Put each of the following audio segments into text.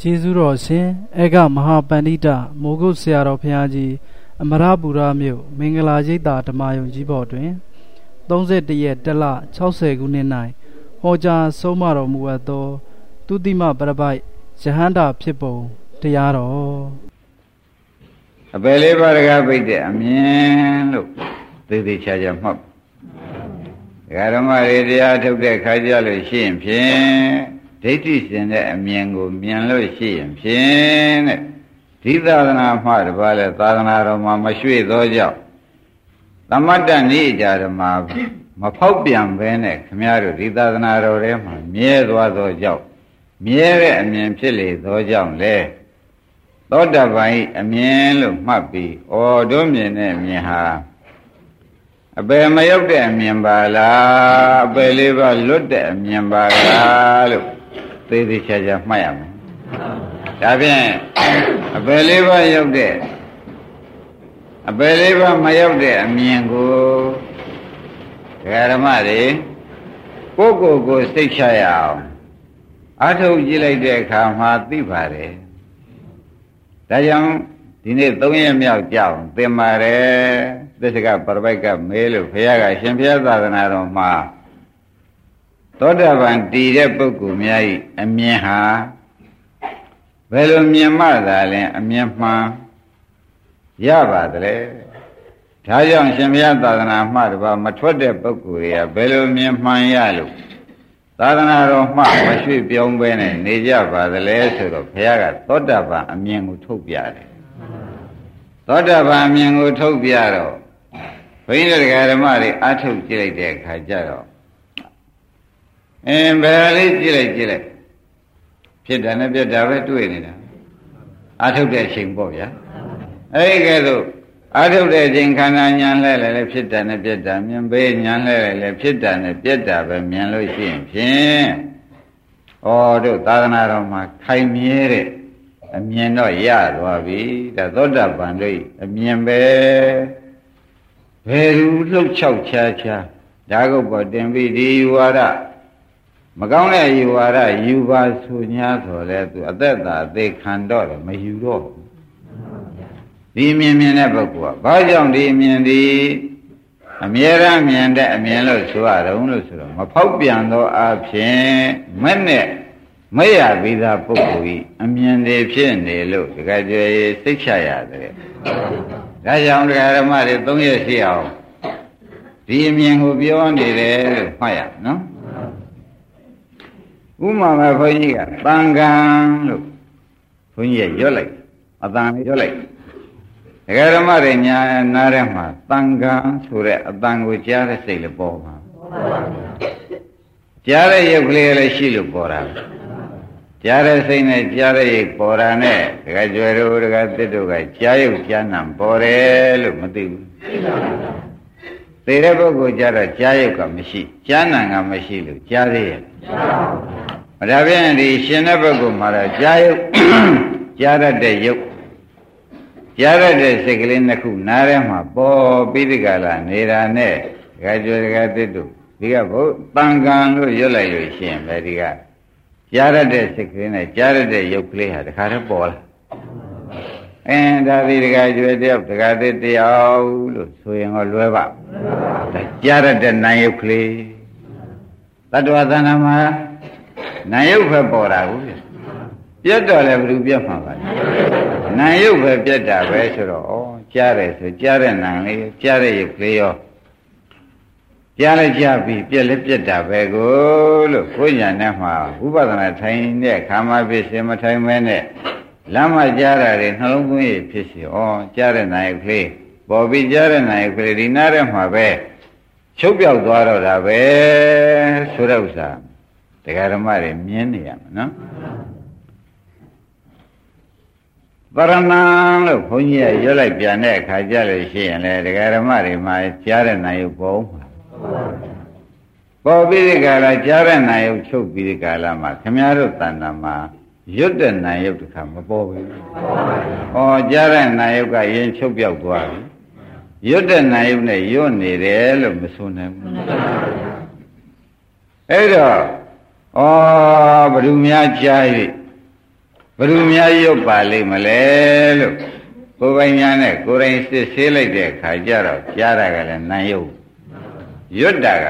ကျေးဇူးတော်ရှင်အေကမဟာပန္တိတမိုးကုတ်ဆရာတော်ဘုရားကြီးအမရပူရမြို့မင်္ဂလာရိပ်သာဓမ္မယုံကြီးဘော်တွင်31ရက်တလ60ခုနှစ်၌ဟောကြားဆုံးမတော်မူအပ်သောသူတိမပရပိုက်ယဟန္တာဖြစ်ပုံတရားတော်အပယ်လေးပါးတကားပိတ်တဲ့အမြင်လို့သေသေးချာချာမှတ်ဒကာဓမ္မတွေတရားထုတ်တဲ့ခါကြလို့ရှိရင်ဖြင့် ဒိဋ္ဌိစင်တဲ့အမြင်ကိုမြင်လို့ရှိရင်ဖြင့်တဲ့ဒီသာသနာမှတပါးလဲသာသနာတော်မှာမရွှေ့သောကြောင့်သမတ္တနိကြဓမ္မမဖောက်ပြန်ဘဲနဲ့ခမည်းတော်ဒီသာသနာတော်ထဲမှာမြဲသွားသောကြောင့်မြဲတဲ့အမြင်ဖြစ်လေသောကြောင့်လေသောတပန်ဤအမြင်လို့မှတ်ပြီးဩတို့မြင်တဲ့အမြင်ဟာအပယ်မရောက်တဲ့အမြင်ပါလားအပယ်လေးပါလွတ်တဲ့အမြင်ပါလားလို့ သေးသေးချာချာမှတ်ရမယ်ဒါဖြင့်အပယ်လေးပါးရောက်တဲ့အပယ်လေးပါးမရောက်တဲ့အမြင်ကိုဓမ္မတွေကိုကိုယ်ကိုယ်စိတ်ချရအောင်အထုတ်ကြည့်လိုက်တဲ့အခါမှာသိပါတယ်ဒါကြောင့်ဒီနေ့၃ရက်မြောက်ကြောင်းသင်ပါတယ်သစ္စကပရပိုက်ကမဲလို့ဘုရားကရှင်ဘုရားသာသနာတော်မှာ သောတာပန်တည်တဲ့ပုဂ္ဂိုလ်များဤအမြင်ဟာဘယ်လိုမြင်မှသာလဲအမြင်မှန်ရပါသလဲဒါကြောင့်ရှင်ဘုရားသာသနာမှတပါမထွက်တဲ့ပုဂ္ဂိုလ်တွေကဘယ်လိုမြင်မှန်ရလို့သာသနာတော်မှမရွှေ့ပြောင်းပဲနဲ့နေကြပါသလဲဆိုတော့ဘုရားကသောတာပန်အမြင်ကိုထုတ်ပြတယ်သောတာပန်အမြင်ကိုထုတ်ပြတော့ဘုန်းကြီးတို့ဓမ္မတွေအထုတ်ကြည့်လိုက်တဲ့အခါကျတော့ အင်းဘယ်လေးကြည့်လိုက်ကြည့်လိုက်ဖြစ်တာနဲ့ပြတ်တာပဲတွေ့နေတာအာထုတ်တဲ့အချိန်ပေါ့ဗျာအဲ့ဒီကဲသို့အာထုတ်တဲ့အချိန်ခန္ဓာညာလဲလဲလဲဖြစ်တာနဲ့ပြတ်တာမြင်ပေးညာလဲလဲလဲဖြစ်တာနဲ့ပြတ်တာပဲမြင်လို့ရှိရင်ဖြင့်ဩတို့သာသနာတော်မှာခိုင်မြဲတဲ့အမြင်တော့ရသွားပြီဒါသောတာပန်တို့အမြင်ပဲဘယ်လိုလှုပ်ချောက်ချာချာဒါကုတ်ပေါ်တင်ပြီးဒီဝါဒ မကောင်းတဲ့ယူဝါဒယူပါဆိုညာဆိုလဲသူအသက်သာအသေးခံတော့တယ်မယူတော့ဘူးဒီမြင်မြင်တဲ့ပုဂ္ဂိုလ်ကဘာကြောင့်ဒီမြင်ဒီအမြဲတမ်းမြင်တဲ့အမြင်လို့ဆိုရတော့လို့ဆိုတော့မဖောက်ပြန်သောအဖြစ်မဲ့နဲ့မရပြီးသားပုဂ္ဂိုလ်ဤအမြင်တွေဖြစ်နေလို့တကယ်ကြွယ်စိတ်ချရတယ်ဒါကြောင့်တရားဓမ္မတွေသုံးရရှိအောင်ဒီအမြင်ကိုပြောနေတယ်လို့မှတ်ရနော် ဥမာမဲ့ဘုန်းကြီးကတန်ခံလို့ဘုန်းကြီးရွတ်လိုက်အတန်ရွတ်လိုက်ဒကာဓမ္မတွေညာနားထဲမှာတန်ခံဆိုတဲ့အတန်ကိုကြားတဲ့စိတ်လည်းပေါ်ပါကြားတဲ့ရုပ်ကလေးလည်းရှိလို့ပေါ်တာကြားတဲ့စိတ်နဲ့ကြားတဲ့ရုပ်ပေါ်တာနဲ့ဒကာကျွယ်တို့ဒကာတစ်တို့ကကြားရုပ်ကြားနာပေါ်တယ်လို့မသိဘူးသိတဲ့ပုဂ္ဂိုလ်ကြတော့ကြားရုပ်ကမရှိကြားနာကမရှိလို့ကြားသေးရဲ့ ဒါဖြင့်ဒီရှင်တဲ့ပုဂ္ဂိုလ်မှာတော့ကြားရုပ်ကြားရတဲ့ရုပ်ကြားရတဲ့စိတ်ကလေးနှစ်ခုနားထဲမှာပေါ်ပြီးဒီကလာနေတာနဲ့ဒကာကျော်ဒကာတစ်တို့ဒီကဘုတန်ကံလို့ရွတ်လိုက်လို့ရှိရင်ပဲဒီကကြားရတဲ့စိတ်ကလေးနဲ့ကြားရတဲ့ရုပ်ကလေးဟာတခါတည်းပေါ်လာအင်းဒါဒီဒကာကျွေတယောက်ဒကာတစ်တယောက်လို့ဆိုရင်တော့လွဲပါဒါကြားရတဲ့နာယုတ်ကလေးတတ္တဝသဏ္ဍာန်မှာ နာယုတ်ပဲပေါ်တာကိုပြတ်တော့လည်းဘယ်သူပြတ်မှာပါလဲနာယုတ်ပဲပြတ်တာပဲဆိုတော့ဩကြားတယ်ဆိုကြားတဲ့နာလေးကြားတဲ့ရုပ်ကလေးရောကြားလိုက်ကြပြီပြက်လည်းပြက်တာပဲကိုလို့ကိုညာနဲ့မှာဥပဒနာထိုင်တဲ့ခါမှဖြစ်စေမထိုင်မဲနဲ့လမ်းမကြားတာတွေနှလုံးသွင်းရဖြစ်စီဩကြားတဲ့နာယုတ်ကလေးပေါ်ပြီးကြားတဲ့နာယုတ်ကလေးဒီနားထဲမှာပဲချုပ်ပြောက်သွားတော့တာပဲဆိုတဲ့ဥစ္စာ တရားဓမ္မတွေမြင်နေရမှာနော်ပရဏံလို့ဘုန်းကြီးကရွတ်လိုက်ပြန်တဲ့အခါကျလို့ရှိရင်လေတရားဓမ္မတွေမှာကြားတဲ့နိုင်ရုပ်ပေါ်မှာပေါ်ပြီးဒီကလာကြားတဲ့နိုင်ရုပ်ချုပ်ပြီးဒီကလာမှာခမည်းတော်တဏ္ဍာမှာရွတ်တဲ့နိုင်ရုပ်တစ်ခါမပေါ်ဘူး။ဩကြားတဲ့နိုင်ရုပ်ကရင်ချုပ်ပြောက်သွားပြီ။ရွတ်တဲ့နိုင်ရုပ်နဲ့ရွတ်နေတယ်လို့မဆိုနိုင်ဘူး။အဲ့တော့ ဩဘ누구များကြား၍ဘယ်သူများရုပ်ပါလိမ့်မလဲလို့ကိုယ်ပိုင်ညာနဲ့ကိုယ်တိုင်စစ်ဆေးလိုက်တဲ့အခါကျတော့ကြားတာကလည်းနာယုတ်ရွတ်တာက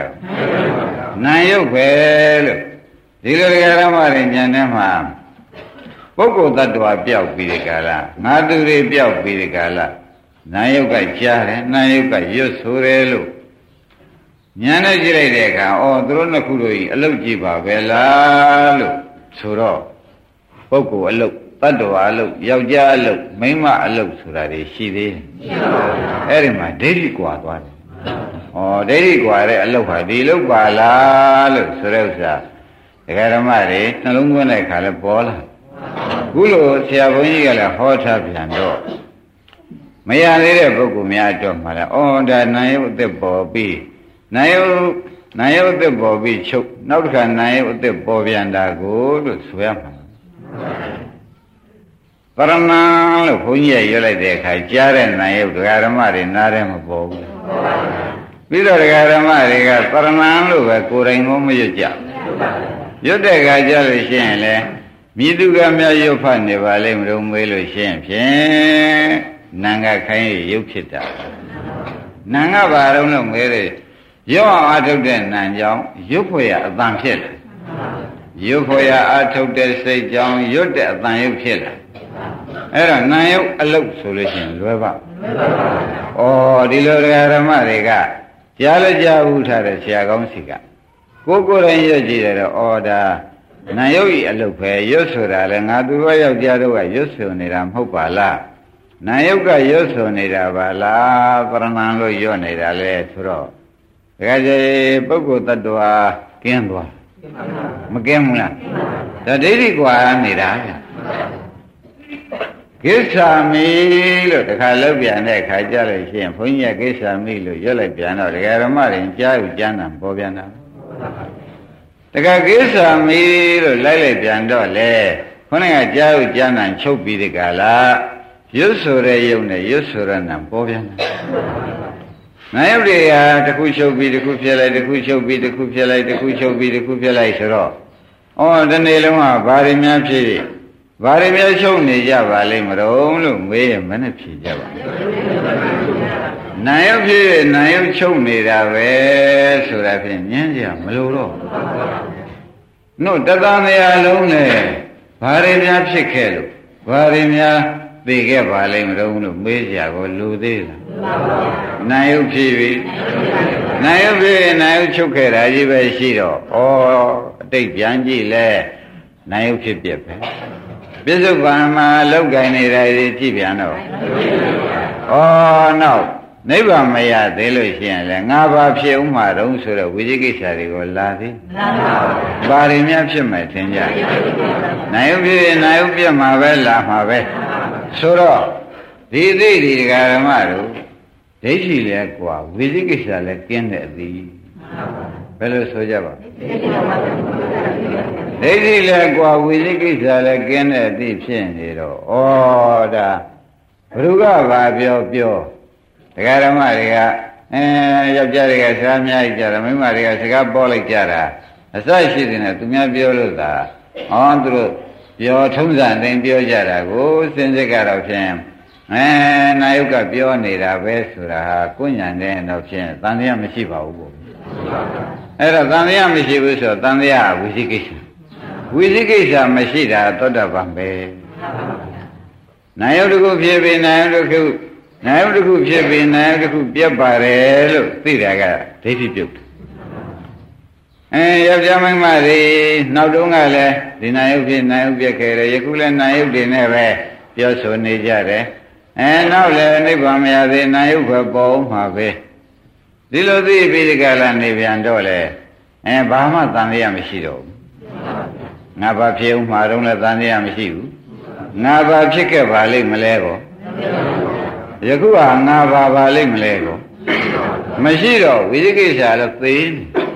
နာယုတ်ပဲလို့ဒီလိုတရားဓမ္မတွေဉာဏ်ထဲမှာပုဂ္ဂိုလ်တ attva ပျောက်ပြီးဒီကာလငါသူတွေပျောက်ပြီးဒီကာလနာယုတ်ကကြားတယ်နာယုတ်ကရွတ်ဆိုတယ်လို့ ဉာဏ်နဲ့ကြည့်လိုက်တဲ့အခါအော်သူတို့နှစ်ခုတို့ဤအလုတ်ကြည့်ပါပဲလားလို့ဆိုတော့ပုဂ္ဂိုလ်အလုတ်တ attva အလုတ်ယောက်ျားအလုတ်မိန်းမအလုတ်ဆိုတာတွေရှိသေးတယ်ရှိပါဘူးအဲ့ဒီမှာဒိဋ္ဌိကွာသွားတယ်ဩဒိဋ္ဌိကွာတဲ့အလုတ်ဟာဒီလုတ်ပါလားလို့ဆိုတဲ့ဥစ္စာဒကာဓမ္မတွေနှလုံးသွင်းတဲ့အခါလဲပေါ်လာခုလိုဆရာဘုန်းကြီးကလည်းဟောထားပြန်တော့မရသေးတဲ့ပုဂ္ဂိုလ်များအတွက်မှလည်းအော်ဒါနာယုတ်အသက်ပေါ်ပြီး နာယုတ်နာယုတ်အသက်ပေါ်ပြီးချုပ်နောက်တစ်ခါနာယုတ်အသက်ပေါ်ပြန်တာကိုလို့ဆိုရမှာပရမန်လို့ဘုန်းကြီးရရွတ်လိုက်တဲ့အခါကြားတဲ့နာယုတ်ဒကာဓမ္မတွေနားထဲမပေါ်ဘူးပြီးတော့ဒကာဓမ္မတွေကပရမန်လို့ပဲကိုယ်တိုင်ကိုမရွတ်ကြရွတ်တဲ့အခါကြားလို့ရှိရင်လည်းမိသူကမြတ်ရုပ်ဖတ်နေပါလိမ့်မလို့မေးလို့ရှိရင်ဖြင့်နံကခိုင်းရုပ်ဖြစ်တာနံကဘာတော့လို့မေးတယ် ရုပ်အောင်အထုတ်တဲ့နံကြောင့်ရုပ်ဖွယ်ရအတန်ဖြစ်တယ်ရုပ်ဖွယ်ရအထုတ်တဲ့စိတ်ကြောင့်ရွတ်တဲ့အတန်ရုပ်ဖြစ်လာအဲ့တော့နံရုပ်အလုတ်ဆိုလို့ရှိရင်လွယ်ပါဩဒီလိုဓမ္မတွေကကြားလည်းကြားဘူးထားတဲ့ဆရာကောင်းစီကကိုကိုယ်တိုင်ရွတ်ကြည့်တယ်တော့ဩဒါနာယုတ်ဤအလုတ်ပဲရွတ်ဆိုတာလဲငါသူတို့ယောက်ျားတို့ကရွတ်ဆိုနေတာမဟုတ်ပါလားနာယုတ်ကရွတ်ဆိုနေတာပါလားပရဏံလို့ရွတ်နေတာလဲဆိုတော့ တခါကျပုဂ္ဂိုလ်တ attva ကင်းသွားမကင်းဘူးလားဒါဒိဋ္ဌိကွာနေတာဗျကိစ္ဆာမိလို့တခါလောက်ပြန်တဲ့အခါကြလို့ရှိရင်ဘုန်းကြီးကကိစ္ဆာမိလို့ရွတ်လိုက်ပြန်တော့ဒကာရမတွေကြားယူကျမ်းတာပေါ်ပြန်တာတခါကိစ္ဆာမိလို့လိုက်လိုက်ပြန်တော့လေခေါင်းကကြားယူကျမ်းတာချုပ်ပြီးဒီကလာရွတ်ဆိုတဲ့ယုံနဲ့ရွတ်ဆိုရတဲ့ပေါ်ပြန်တာ နာယုတ်တွေဟာတစ်ခုချုပ်ပြီးတစ်ခုဖြစ်လိုက်တစ်ခုချုပ်ပြီးတစ်ခုဖြစ်လိုက်တစ်ခုချုပ်ပြီးတစ်ခုဖြစ်လိုက်ဆိုတော့ဩဒီနေ့လုံးကဘာတွေများဖြစ်ဘာတွေများချုပ်နေကြပါလိမ့်မတော်လို့မေးရင်မနဲ့ဖြေကြပါနာယုတ်ဖြစ်နာယုတ်ချုပ်နေတာပဲဆိုတာဖြင့်ညင်းကြမလို့တော့နှုတ်တသံရာလုံးနဲ့ဘာတွေများဖြစ်ခဲ့လို့ဘာတွေများ သိခဲ့ပါလိမ့်မတော်လို့မေးကြကိုလူသေးလားနာယုတ်ဖြစ်ပြီနာယုတ်ဖြစ်နာယုတ်ချုပ်ခဲ့တာကြီးပဲရှိတော့ဩအတိတ်ပြန်ကြည့်လဲနာယုတ်ဖြစ်ပြပဲပြစ္ဆုတ်ပံမှာလောက်ကင်နေတာကြီးကြည့်ပြန်တော့ဩနောက်နိဗ္ဗာန်မရသေးလို့ရှိရင်လည်းငါဘာဖြစ်ဥမှာတုံးဆိုတော့ဝိသိကိစ္စတွေကိုလာသေးလာပါဘူးဘာတွေများဖြစ်မယ်ထင်ကြနာယုတ်ဖြစ်နာယုတ်ပြတ်မှာပဲလာမှာပဲ ဆိုတော့ဒီသိဒီဓမ္မတို့ဒိဋ္ဌိလည်းกว่าဝိသိကိစ္စလည်းကျင်းတဲ့အသည်ဘယ်လိုဆိုကြပါဒိဋ္ဌိလည်းกว่าဝိသိကိစ္စလည်းကျင်းတဲ့အသည်ဖြစ်နေတော့ဩဒါဘုရုကဘာပြောပြောတရားဓမ္မတွေကအဲယောက်ျားတွေကစကားများကြတာမိန်းမတွေကစကားပေါ်လိုက်ကြတာအစရှိတဲ့နဲ့သူများပြောလို့သာဟောသူတို့ ပြောထုံးစံတိုင်းပြောကြတာကိုစင်စစ်ကတော့ဖြင့်အဲနာယုတ်ကပြောနေတာပဲဆိုတာဟာကိုညာတဲ့တော့ဖြင့်တန်တရားမရှိပါဘူးပေါ့အဲ့တော့တန်တရားမရှိဘူးဆိုတော့တန်တရားဝိသိကိစ္စဝိသိကိစ္စမရှိတာသောတပန်ပဲနာယုတ်တခုဖြစ်ပြီးနာယုတ်တခုနာယုတ်တခုဖြစ်ပြီးနာယုတ်တခုပြတ်ပါတယ်လို့သိတာကဒိဋ္ဌိပြုတ် အဲယောက်ျားမိန်းမတွေနောက်တုန်းကလည်းဒီနာယုတ်ဖြစ်နာယုတ်ပြတ်ခဲ့တယ်ယခုလည်းနာယုတ်တွေနဲ့ပဲပြောဆိုနေကြတယ်အဲနောက်လည်းနိဗ္ဗာန်မရသေးနာယုတ်ပဲပေါ်မှာပဲဒီလိုသိပြီးဒီကလာနေပြန်တော့လေအဲဘာမှတန်လျာမရှိတော့ဘူးငါဘာဖြစ်ဦးမှာတော့လည်းတန်လျာမရှိဘူးငါဘာဖြစ်ခဲ့ပါလိမ့်မလဲကောယခုဟာငါဘာပါလိမ့်မလဲကောမရှိတော့ဝိသိကိစ္စလည်းသိနေ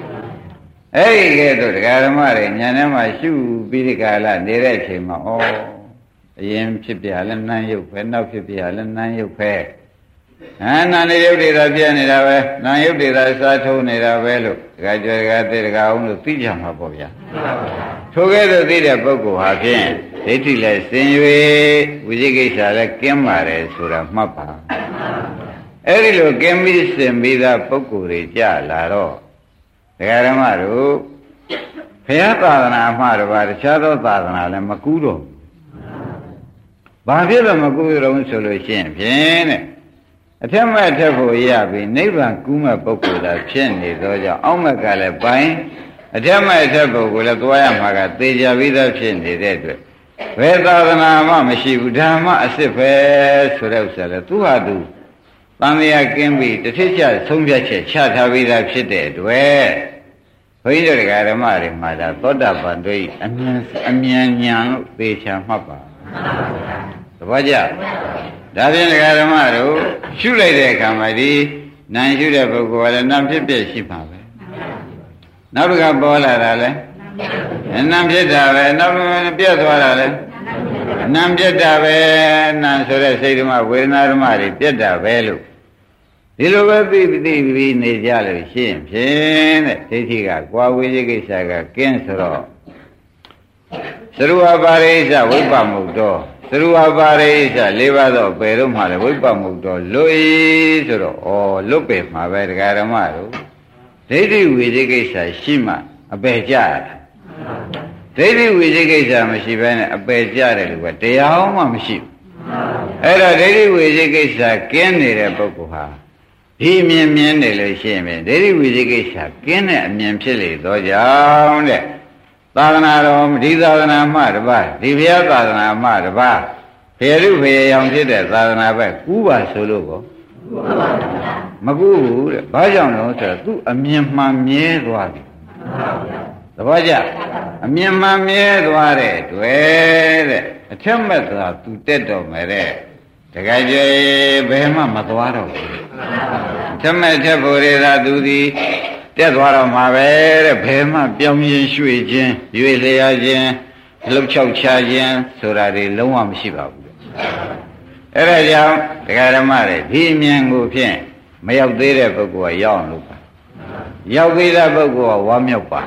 အဲ့ဒီကဲတော့ဒကာဓမ္မတွေညာထဲမှာရှုပြီးဒီကလာနေတဲ့အချိန်မှာဩအရင်ဖြစ်ပြလဲနှမ်းရုပ်ပဲနောက်ဖြစ်ပြလဲနှမ်းရုပ်ပဲဟာနာနေရုပ်တွေသာပြည့်နေတာပဲနာရုပ်တွေသာစားထုံးနေတာပဲလို့ဒကာကျော်ဒကာသေးဒကာအောင်လို့သိကြမှာပေါ့ဗျာထိုကဲ့သို့သိတဲ့ပုဂ္ဂိုလ်ဟာဖြင့်ဒိဋ္ဌိလည်းစင်၍ဝိသိကိစ္စလည်းကင်းပါတယ်ဆိုတာမှတ်ပါအဲ့ဒီလိုကင်းပြီးစင်ပြီးသားပုဂ္ဂိုလ်တွေကြလာတော့ ဒကာဓမ္မတို့ဘုရားသာသနာမှတပါးတခြားသောသာသနာလည်းမကူးတော့ဘာဖြစ်လို့မကူးတော့ဆိုလို့ရှိရင်ဖြင့်တဲ့အထက်မဲ့အထက်ဖို့ရပြီနိဗ္ဗာန်ကူးမဲ့ပုဂ္ဂိုလ်သာဖြစ်နေသောကြောင့်အောက်မဲ့ကလည်းပိုင်းအထက်မဲ့အထက်ပုဂ္ဂိုလ်လည်းသွားရမှာကသေချာပြီးသားဖြစ်နေတဲ့အတွက်ဘယ်သာသနာမှမရှိဘူးဓမ္မအစ်စ်ပဲဆိုတဲ့ဥစ္စာလည်းသူဟာသူတန်မြာကင်းပြီးတစ်ထစ်ချဆုံးဖြတ်ချက်ချထားပြီးသားဖြစ်တဲ့အတွက် ဘုန်းကြီးတို့ဓမ္မတွေမှာဒါသောတာပန်တို့အမြန်အမြန်ညာလို့သေချာမှတ်ပါသဘောကျဒါဖြင့်ဓမ္မတို့ရှုလိုက်တဲ့အခါမှာဒီနာရှုတဲ့ပုဂ္ဂိုလ်ကလည်းနာဖြစ်ဖြစ်ရှိပါပဲနောက်တစ်ခါပေါ်လာတာလဲနာဖြစ်တာပဲနောက်ပြတ်သွားတာလဲနာပြတ်တာပဲနာဆိုတဲ့စိတ်ဓမ္မဝေဒနာဓမ္မတွေပြတ်တာပဲလို့ ဒီလိုပဲသိသိပြီးနေကြလို့ရှိရင်ဖြင့်တဲ့ဒိဋ္ဌိကကွာဝေးကိစ္စကကင်းဆိုတော့သရဝပါရိစ္ဆဝိပ္ပမုတ်တော်သရဝပါရိစ္ဆ၄ပါးသောပယ်တော့မှလည်းဝိပ္ပမုတ်တော်လွတ်ဤဆိုတော့ဩလွတ်ပယ်မှာပဲတရားဓမ္မတို့ဒိဋ္ဌိဝေဒီကိစ္စရှိမှအပယ်ကြရတာဒိဋ္ဌိဝေဒီကိစ္စမရှိဘဲနဲ့အပယ်ကြတယ်လို့ပဲတရားမှမရှိဘူးအဲ့တော့ဒိဋ္ဌိဝေဒီကိစ္စကင်းနေတဲ့ပုဂ္ဂိုလ်ဟာ ဒီမြင်မြင်နေလို့ရှိရင်ဒိဋ္ဌိဝိသိကိစ္စကင်းတဲ့အမြင်ဖြစ်လေတော့ကြောင်းတဲ့သာသနာတော်ဒီသာသနာမှတပါဒီဘုရားသာသနာမှတပါဖေရုဖေရောင်ဖြစ်တဲ့သာသနာပဲကူးပါဆိုလို့ကောမကူးဘူးတဲ့ဘာကြောင့်လဲဆိုတော့သူအမြင်မှန်မြဲသွားပြီသဘောကျအမြင်မှန်မြဲသွားတဲ့တွေ့တဲ့အထက်မဲ့သာသူတက်တော်မယ်တဲ့ တခါကျေဘယ်မှမသွားတော့ဘူးဓမ္မထက်ဖို့ရတာသူသည်တက်သွားတော့မှာပဲတဲ့ဘယ်မှပြောင်းရင်ရွှေ့ခြင်းရွေလျာခြင်းလှုပ်ချောက်ချခြင်းဆိုတာတွေလုံးဝမရှိပါဘူးအဲ့ဒါကြောင့်တရားဓမ္မတွေဒီအမြင်ကိုဖြင့်မရောက်သေးတဲ့ပုဂ္ဂိုလ်ကရောက်အောင်လုပ်ပါ ရောက်သေးတဲ့ပုဂ္ဂိုလ်ကဝမ်းမြောက်ပါ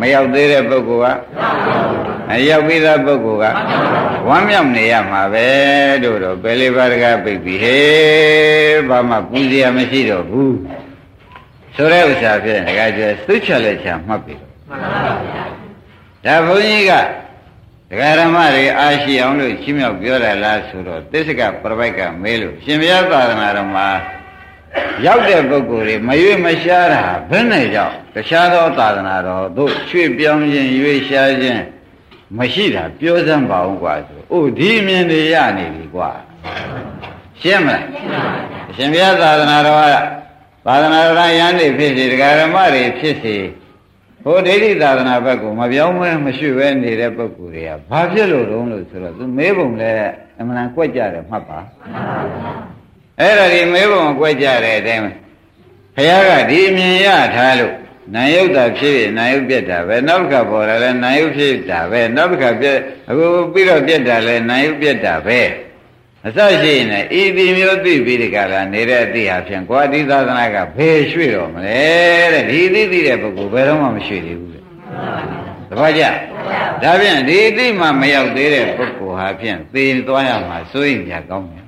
မရောက်သေးတဲ့ပုဂ္ဂိုလ်ကအရောက်ပြီးသားပုဂ္ဂိုလ်ကဝမ်းမြောက်နေရမှာပဲတို့တော့ပယ်လေးပါးတကားပြိပြီဟေးဘာမှပူစရာမရှိတော့ဘူးဆိုတဲ့ဥစ္စာဖြင့်တကားကျသုချက်လက်ချမှတ်ပြီဒါဘုန်းကြီးကဒကာရမတွေအားရှိအောင်လို့ချင်းမြောက်ပြောရလားဆိုတော့သစ္စကပြပိုက်ကမဲလို့ရှင်ဘုရားသာသနာတော်မှာ ရောက်တဲ့ပုဂ္ဂိုလ်တွေမရွေ့မရှားတာဘယ်နဲ့ကြောင့်တခြားသောသာသနာတော်တို့ရွှေ့ပြောင်းခြင်းရွေ့ရှားခြင်းမရှိတာပြောစမ်းပါဦးကွာဆိုအိုးဒီမြင်တွေရနေပြီကွာရှင်းမလားအရှင်ဘုရားသာသနာတော်ကသာသနာတော်ရဟန်းတွေဖြစ်စေဒကာရမတွေဖြစ်စေဟိုဒိဋ္ဌိသာသနာဘက်ကိုမပြောင်းမဲမရှိပဲနေတဲ့ပုဂ္ဂိုလ်တွေကဘာဖြစ်လို့တုံးလို့ဆိုတော့သူမေးပုံလဲအမှန်ကွက်ကြတယ်မှတ်ပါ အဲ့ဒါဒီမေးပုံကွက်ကြတဲ့အတိုင်းဘုရားကဒီအမြင်ရထားလို့နာယုတ်တာဖြစ်ရင်နာယုတ်ပြက်တာပဲနောက်တစ်ခါပေါ်လာလဲနာယုတ်ဖြစ်တာပဲနောက်တစ်ခါပြက်အခုပြီးတော့ပြက်တာလဲနာယုတ်ပြက်တာပဲအစရှိရင်ဤဒီမျိုးသိပြီးဒီကလာနေတဲ့အသည့်ဟာဖြင့်ကွာဒီသာသနာကဘယ်ရွှေ့တော့မလဲတဲ့ဒီသိသိတဲ့ပုဂ္ဂိုလ်ဘယ်တော့မှမရွှေ့သေးဘူးတဲ့တပည့်ကြဒါဖြင့်ဒီသိမှမရောက်သေးတဲ့ပုဂ္ဂိုလ်ဟာဖြင့်သေသွားရမှာစိုးရင်ကြကောင်းတယ်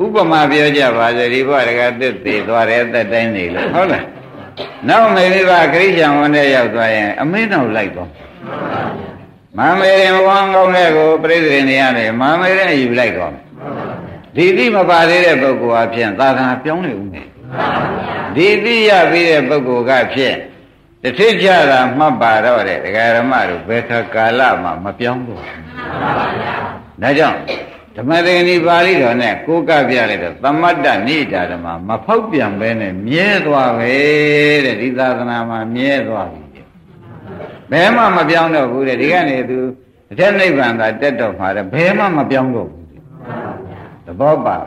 ဥပမာပြောကြပါစေဒီဘဝတကသစ်သေးသွားတယ်အသက်တိုင်းနေလို့ဟုတ်လားနောက်မေရိပါခရိယံဝန်ထဲရောက်သွားရင် အမင်းတော်လိုက်တော့မမေရင်ဝမ်းကောင်းတဲ့ကိုပြိဿရင်နေရတယ်မမေရင်ယူလိုက်တော့ဒီတိမပါသေးတဲ့ပုဂ္ဂိုလ်အဖြစ်သာသနာပြောင်းနေဦးမယ်ဒီတိရပြီးတဲ့ပုဂ္ဂိုလ်ကဖြစ်တထိကြတာမှတ်ပါတော့တဲ့ဒကာရမတို့ဘယ်ခါကာလမှမပြောင်းတော့ဒါကြောင့် ဓမ္မသင်္ကနီပါဠိတော်နဲ့ကိုးကပြလိုက်တော့သမတ္တနိဒာဓမ္မမဖောက်ပြန်ပဲနဲ့မြဲသွားပဲတဲ့ဒီသာသနာမှာမြဲသွားပြီဘယ်မှမပြောင်းတော့ဘူးတဲ့ဒီကနေ့သူအထက်နိဗ္ဗာန်သာတက်တော့မှာတဲ့ဘယ်မှမပြောင်းတော့ဘူးသဘောပါဒါ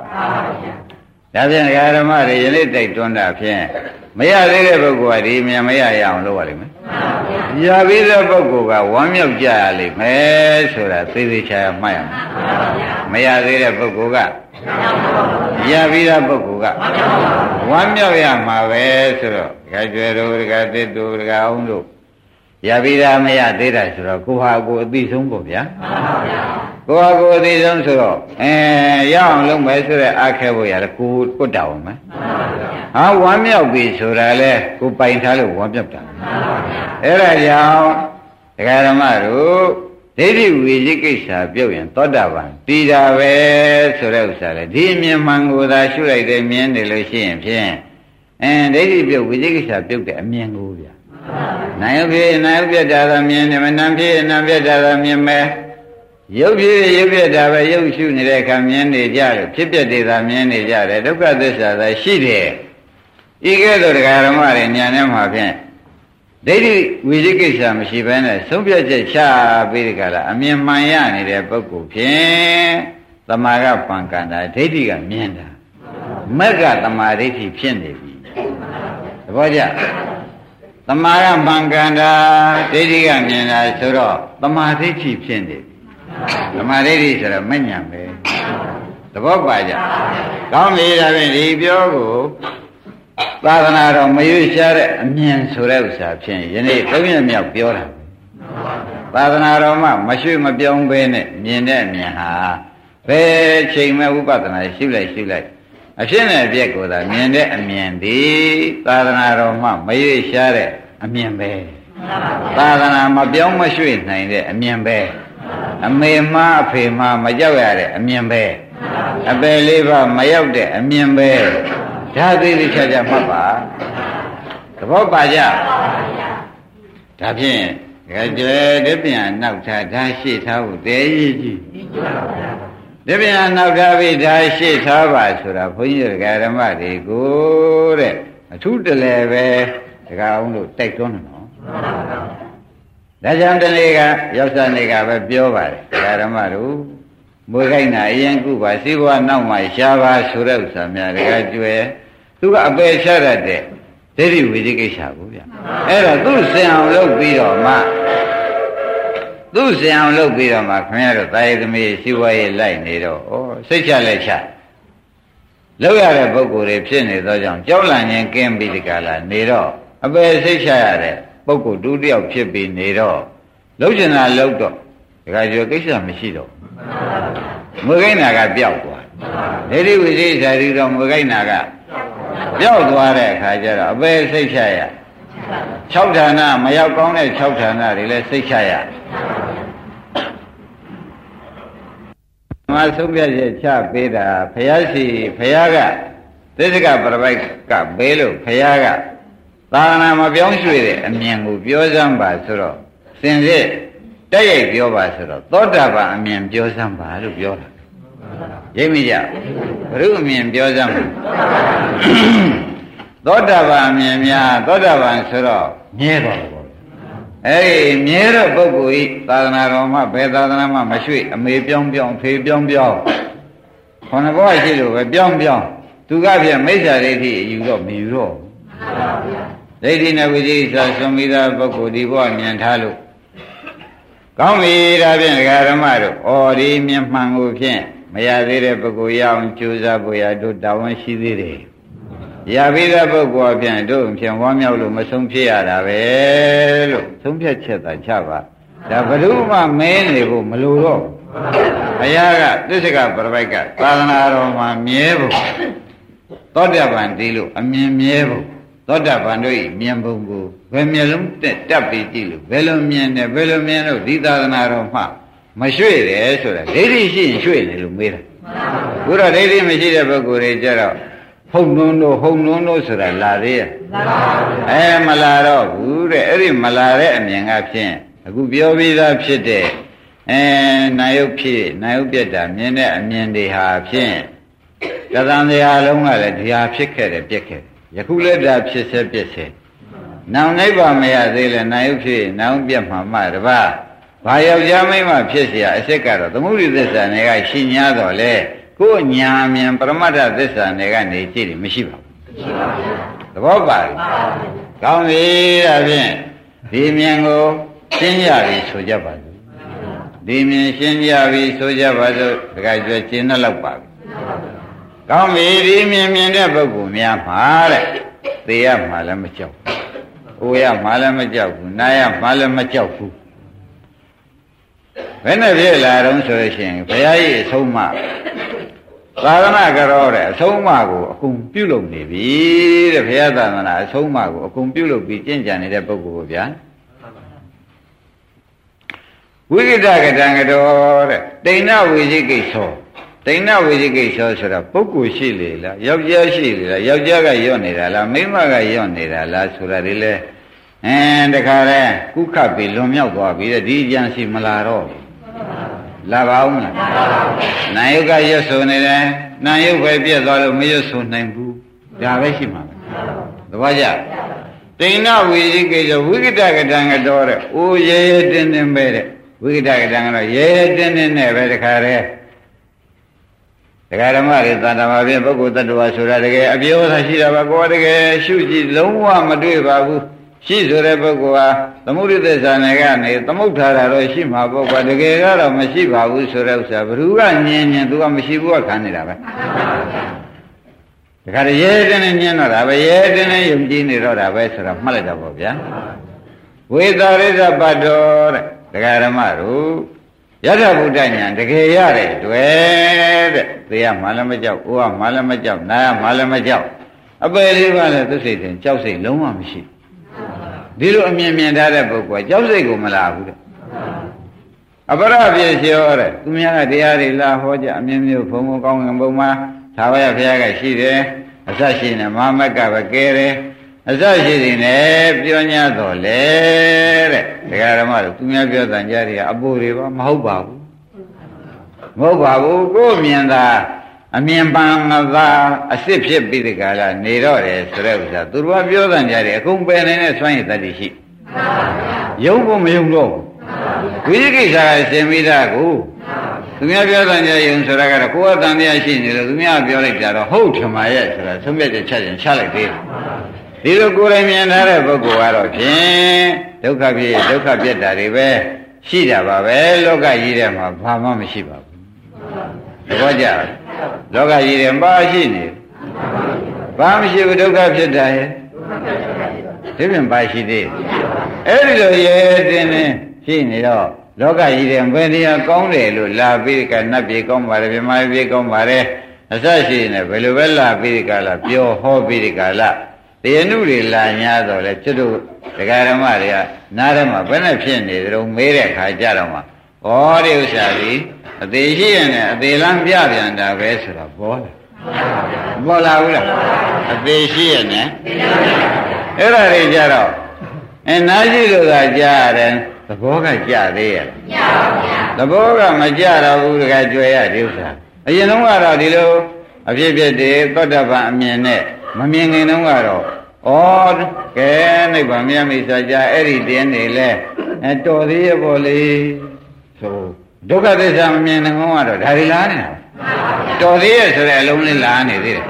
ဒါဖြင့်ဓမ္မတွေယနေ့တိုက်တွန်းတာဖြင့်မရသေးတဲ့ပုဂ္ဂိုလ်ကဒီမြန်မရရအောင်လုပ်ရလိမ့်မယ် ရပြီးတဲ့ပုဂ္ဂိုလ်ကဝမ်းမြောက်ကြရလိမ့်မယ်ဆိုတာသေသေးချာချာမှတ်ရမယ်မရသေးတဲ့ပုဂ္ဂိုလ်ကရပြီးတဲ့ပုဂ္ဂိုလ်ကဝမ်းမြောက်ရမှာပဲဆိုတော့ဒကာကျွယ်တို့ဒကာသစ်တို့ဒကာအောင်တို့ရပြီးသားမရသေးတာဆိုတော့ကိုဟာကိုအသိဆုံးပေါ့ဗျာကိုဟာကိုအသိဆုံးဆိုတော့အဲရအောင်လုပ်မယ်ဆိုတဲ့အားခဲဖို့ရတယ်ကိုကိုတောင်းမယ်ဟာဝမ်းမြောက်ပြီဆိုတာလဲကိုပိုင်ထားလို့ဝမ်းမြောက်တာ အဲ့ဒါကြောင့်ဒကာဓမ္မတို့ဒိဋ္ဌိဝိဇိကိစ္စပြုတ်ရင်သောတာပန်တည်တာပဲဆိုတဲ့ဥစ္စာလေဒီအမြင်မှန်ကိုသာရှုလိုက်တယ်မြင်တယ်လို့ရှိရင်ဖြင့်အင်းဒိဋ္ဌိပြုတ်ဝိဇိကိစ္စပြုတ်တဲ့အမြင်ကိုဗျာနာယုဖြစ်နာယုပြတ်တာသာမြင်တယ်မနံဖြစ်နံပြတ်တာသာမြင်မယ်ရုပ်ဖြစ်ရုပ်ပြတ်တာပဲရုပ်ရှုနေတဲ့အခါမြင်နေကြတယ်ဖြစ်ပြတဲ့သာမြင်နေကြတယ်ဒုက္ခသစ္စာသာရှိတယ်ဤကဲ့သို့တရားဓမ္မတွေညာထဲမှာဖြင့် ဒိဋ္ဌိဝိသိကိစ္စမရှိဘဲနဲ့သုံးပြချက်ချပြီးဒီကလာအမြင်မှန်ရနေတဲ့ပုဂ္ဂိုလ်ဖြင့်တမာကပံကန္တာဒိဋ္ဌိကမြင်တာမက်ကတမာဒိဋ္ဌိဖြစ်နေပြီသဘောကျတမာကပံကန္တာဒိဋ္ဌိကမြင်တာဆိုတော့တမာဒိဋ္ဌိဖြစ်နေပြီတမာဒိဋ္ဌိဆိုတော့မညံပဲသဘောပါကြကောင်းပြီဒါဖြင့်ဒီပြောကို သာသနာတော်မရွေးရှားတဲ့အမြင်ဆိုတဲ့ဥစ္စာဖြင့်ယနေ့သုံးရမြောက်ပြောတာသာသနာတော်မှမရွှေ့မပြောင်းဘဲနဲ့မြင်တဲ့အမြင်ဟာဘယ်ချိန်မှဝိပဿနာရှုလိုက်ရှုလိုက်အဖြစ်နဲ့အပြက်ကိုသာမြင်တဲ့အမြင်ဒီသာသနာတော်မှမရွေ့ရှားတဲ့အမြင်ပဲသာသနာမပြောင်းမရွှေ့နိုင်တဲ့အမြင်ပဲအမေမအဖေမမကြောက်ရတဲ့အမြင်ပဲအပယ်လေးပါမရောက်တဲ့အမြင်ပဲ ဒါသေးသေးချာချာမှတ်ပါသဘောပါကြဒါဖြင့်ကြွယ်တပြန်နောက်ထားဒါရှိထားဖို့တည်းရည်ကြီးတပြန်နောက်ထားပြီးဒါရှိထားပါဆိုတာဘုန်းကြီးတို့ဓမ္မတွေကိုတဲ့အထုတလဲပဲဒကာအောင်လို့တိုက်တွန်းတယ်နော်ဒါကြောင့်တနေ့ကရောက်စားနေကပဲပြောပါတယ်ဓမ္မတို့မွေခိုက်နာအရင်ကုပါစီဘဝနောက်မှရှားပါဆိုတဲ့ဥစ္စာများတကကျွယ် သူကအပယ်ချရတဲ့ဒိဋ္ဌိဝိသိကိစ္စကိုဗျအဲ့တော့သူ့စင်အောင်လုပ်ပြီးတော့မှသူ့စင်အောင်လုပ်ပြီးတော့မှခင်ဗျားတို့တာယသမီးစီဝါရေးလိုက်နေတော့ဩစိတ်ချလက်ချလောက်ရတဲ့ပုံကိုယ်တွေဖြစ်နေသောကြောင့်ကြောက်လန့်ခြင်းကင်းပြီးဒီကလာနေတော့အပယ်စိတ်ချရတဲ့ပုဂ္ဂိုလ်ဒုတိယဖြစ်ပြီးနေတော့လှုပ်ချင်တာလှုပ်တော့ဒကာကျော်ကိစ္စမရှိတော့မွေကိန်းနာကပျောက်သွားဒိဋ္ဌိဝိသေသရီတော့မွေကိန်းနာကပျောက်သွား တဲ့အခါကျတော့အပယ်စိတ်ချရ6ဌာနမရောက်ကောင်းတဲ့6ဌာနတွေလည်းစိတ်ချရမဆုံးဖြတ်ချက်ချပေးတာဖယားရှိဖယားကသစ္စကပရပိုက်ကဘေးလို့ဖယားကသာသနာမပြောင်းရွှေ့တဲ့အမြင်ကိုပြောစမ်းပါဆိုတော့စင်စစ်တက်ရိုက်ပြောပါဆိုတော့သောတာပန်အမြင်ပြောစမ်းပါလို့ပြောတာ ရိပ်မိကြဘုရုအမြင်ပြောစမ်းပါသောတာပန်အမြင်များသောတာပန်ဆိုတော့မြဲတော်တယ်အဲ့ဒီမြဲတဲ့ပုဂ္ဂိုလ်ဤသာသနာတော်မှာဘယ်သာသနာမှာမရွှေ့အမေပြောင်းပြောင်းဖေပြောင်းပြောင်းခေါင်းဘဝရှိလို့ပဲပြောင်းပြောင်းသူကပြမိစ္ဆာဒိဋ္ဌိယူတော့မယူတော့ဒိဋ္ဌိနဲ့ဝိသေသဆွန်မိသားပုဂ္ဂိုလ်ဒီဘဝမြင်ထားလို့ကောင်းပြီဒါဖြင့်ဓမ္မတို့ဩဒီမြင်မှန်ကိုဖြင့် မရသေးတဲ့ပုဂ္ဂိုလ်ရအောင်ကြိုးစားဖို့ရတို့တာဝန်ရှိသေးတယ်ရပြီးတဲ့ပုဂ္ဂိုလ်ဖြင့်တို့ဖြင့်ဝမ်းမြောက်လို့မဆုံးဖြစ်ရတာပဲလို့သုံးဖြတ်ချက်သာချပါဒါဘယ်သူမှမဲနေဖို့မလိုတော့ဘုရားကသစ္စကပရပိုက်ကသာသနာတော်မှာမြဲဖို့သောတပန်ဒီလို့အမြင်မြဲဖို့သောတပန်တို့ဤမြင်ပုံကိုဘယ်မျက်လုံးတက်တက်ပြီးကြည့်လို့ဘယ်လိုမြင်တယ်ဘယ်လိုမြင်လို့ဒီသာသနာတော်မှာ မရွှေ့တယ်ဆိုတာဒိဋ္ဌိရှိရင်ရွှေ့တယ်လို့မေးတာဘုရားဒိဋ္ဌိမရှိတဲ့ပုဂ္ဂိုလ်တွေကြတော့ဟုတ်နုံတို့ဟုတ်နုံတို့ဆိုတာလာသေးရဲ့အဲမလာတော့ဘူးတဲ့အဲ့ဒီမလာတဲ့အမြင်ကဖြင့်အခုပြောပြီးသားဖြစ်တဲ့အဲနာယုတ်ဖြစ်နာယုတ်ပြက်တာမြင်တဲ့အမြင်တွေဟာဖြင့်ကသံတရားလုံးကလည်းဒီဟာဖြစ်ခဲ့တယ်ပြက်ခဲ့ယခုလည်းဒါဖြစ်စေပြက်စေနောင်နိဗ္ဗာန်မရသေးလဲနာယုတ်ဖြစ်နောင်ပြက်မှာမှတပါ ဘာယောက်ျားမိန်းမဖြစ်เสียအစ်စ်ကတော့သမုဒိသစ္စာတွေကရှင်ညာတော့လေ ကိုယ်ညာမြင်ပရမတ္ထသစ္စာတွေကနေကြည့်တယ်မရှိပါဘူးမရှိပါဘူးသဘောပါလားကောင်းပြီဒါဖြင့်ဒီမြင်ကိုရှင်းရပြီဆိုကြပါစို့ဒီမြင်ရှင်းကြပြီဆိုကြပါစို့တခါကျွရှင်းတော့ပါပြီကောင်းပြီဒီမြင်မြင်တဲ့ပုဂ္ဂိုလ်များမှာတဲ့သိရမှာလည်းမကြောက်ဘူး။အိုရမှာလည်းမကြောက်ဘူး။နားရမှာလည်းမကြောက်ဘူး။ ဘယ်နဲ့ဖြစ်လာတော့ဆိုလို့ရှိရင်ဘုရားကြီးအဆုံးမသာသနာကြတော့တဲ့အဆုံးအမကိုအကုန်ပြုတ်လုပ်နေပြီတဲ့ဘုရားသာသနာအဆုံးအမကိုအကုန်ပြုတ်လုပ်ပြီးကျင့်ကြံနေတဲ့ပုဂ္ဂိုလ်ကိုဗျာဝိကိတကတံကတော်တဲ့တိဏဝိဇိကိသောတိဏဝိဇိကိသောဆိုတာပုဂ္ဂိုလ်ရှိလေလားယောက်ျားရှိလေလားယောက်ျားကယော့နေတာလားမိန်းမကယော့နေတာလားဆိုတာဒီလေအင်းတခါလဲကုခပ်ပြီးလွန်မြောက်သွားပြီတဲ့ဒီအကြံရှိမလာတော့ လာပါဦးမလားနာယုတ်ကရွတ်ဆိုနေတယ်နာယုတ်ပဲပြက်သွားလို့မရွတ်ဆိုနိုင်ဘူးဒါပဲရှိမှာပဲသဘောကျတိဏဝိဇိကိသောဝိကတကတံကတော်တဲ့အိုးရဲရဲတင်းတင်းပဲတဲ့ဝိကတကတံကတော့ရဲရဲတင်းတင်းနဲ့ပဲတခါတည်းဒကာဓမ္မတွေသံဃာမှာဖြင့်ပုဂ္ဂိုလ်တ attva ဆိုတာတကယ်အပြောသာရှိတာပါကိုယ်တကယ်ရှုကြည့်လုံးဝမတွေ့ပါဘူး ရှိဆိုတဲ့ပုဂ္ဂိုလ်ဟာသမုဒိသစ္စာနယ်ကနေသမုဋ္ဌာတာတော့ရှိမှာပေါ့ကွာတကယ်ကတော့မရှိပါဘူးဆိုတဲ့ဥစ္စာဘ누구ကညင်ညင်သူကမရှိဘူးကခံနေတာပဲတခါတည်းရဲတင်းနဲ့ညင်တော့တာပဲရဲတင်းနဲ့ယုံကြည်နေတော့တာပဲဆိုတာမှတ်လိုက်တာပေါ့ဗျာဝေသာရိသပတ်တော်တဲ့ဒကာဓမ္မတို့ယထာဘုဒ္ဓညာတကယ်ရတဲ့တွေ့တဲ့သေရမှလည်းမကြောက်အိုးကမှလည်းမကြောက်နားကမှလည်းမကြောက်အပယ်လေးပါးလည်းသူစိတ်တင်ကြောက်စိတ်လုံးဝမရှိ ဒီလိုအမြင်မြင်ထားတဲ့ပုဂ္ဂိုလ်ကြောက်စိတ်ကိုမလာဘူးတဲ့အပရပြေလျှောတဲ့သူများကတရားတွေလာဟောကြအမြင်မျိုးဘုံဘုံကောင်းငင်ဘုံမှာသာဝရဘုရားကရှိတယ်အစရှိနေမဟာမက်ကပဲကဲတယ်အစရှိနေနဲ့ပြော냐တော့လေတဲ့ဒကာဓမ္မတို့သူများပြောတန်ကြတွေကအပူတွေပါမဟုတ်ပါဘူးမဟုတ်ပါဘူးကိုယ်မြင်တာ အမြင်ပန်းသာအစ်စ်ဖြစ်ပြီးဒီကလာနေတော့တယ်ဆိုတဲ့ဥစ္စာသူတို့ကပြောတန်ကြတယ်အကုန်ပယ်နေတဲ့စွမ်းရည်တတ္တိရှိယုံဖို့မယုံတော့ဘူးဝိသိကိစ္စကရှင်မိသားကိုသူများပြောတဲ့ညယုံဆိုတာကတော့ကိုယ်ကတန်တရားရှိနေလို့သူများပြောလိုက်ကြတော့ဟုတ်ထမရဲ့ဆိုတာသုံးပြတဲ့ချက်ရင်ချလိုက်သေးတယ်ဒီလိုကိုယ်တိုင်မြင်ထားတဲ့ပုဂ္ဂိုလ်ကတော့ဖြင့်ဒုက္ခဖြစ်ဒုက္ခပြတ်တာတွေပဲရှိတာပါပဲလောကကြီးထဲမှာဘာမှမရှိပါဘူးသဘောကျလား လောကကြီးထဲမှာရှိနေဘာမရှိဘူးဒုက္ခဖြစ်တာရဲ့ဒီပြင်ပါရှိသေးအဲ့ဒီလိုရဲတင်းနေရှိနေတော့လောကကြီးတဲ့ဘယ်တရားကောင်းတယ်လို့လာပြီးကနတ်ပြေကောင်းပါတယ်မြမပြေကောင်းပါတယ်အစရှိနေဘယ်လိုပဲလာပြီးကလာပြောဟောပြီးကလာတရားနုတွေလာ냐တော့လေကျွတ်တို့ဒကာဓမ္မတွေကနားထဲမှာဘယ်နဲ့ဖြစ်နေကြုံမေးတဲ့ခါကြတော့မှ ဩဒီဥစ္စာကြီးအသေးရှိရင်လည်းအသေးလမ်းပြပြန်တာပဲဆိုတာပေါ်လာပေါ်လာဘူးလားအသေးရှိရင်လည်းအဲ့ဒါတွေကြတော့အဲနာရှိလို့သာကြားရတယ်သဘောကကြသေးရဲ့မကြပါဘူးသဘောကမကြတော့ဘူးတကကြွယ်ရဒီဥစ္စာအရင်တုန်းကတော့ဒီလိုအဖြစ်ဖြစ်တွေသောတပန်အမြင်နဲ့မမြင်ခင်တုန်းကတော့ဩကဲနိဗ္ဗာန်မြတ်မိစာကြအဲ့ဒီတင်းနေလဲအဲတော်သေးရဲ့ပေါ့လေ ဆိုဒုက္ခသစ္စာမမြင်တဲ့ကောင်ကတော့ဒါတွေလားနေတာတော်သေးရဲ့ဆိုတဲ့အလုံးလေးလားနေသေးတယ်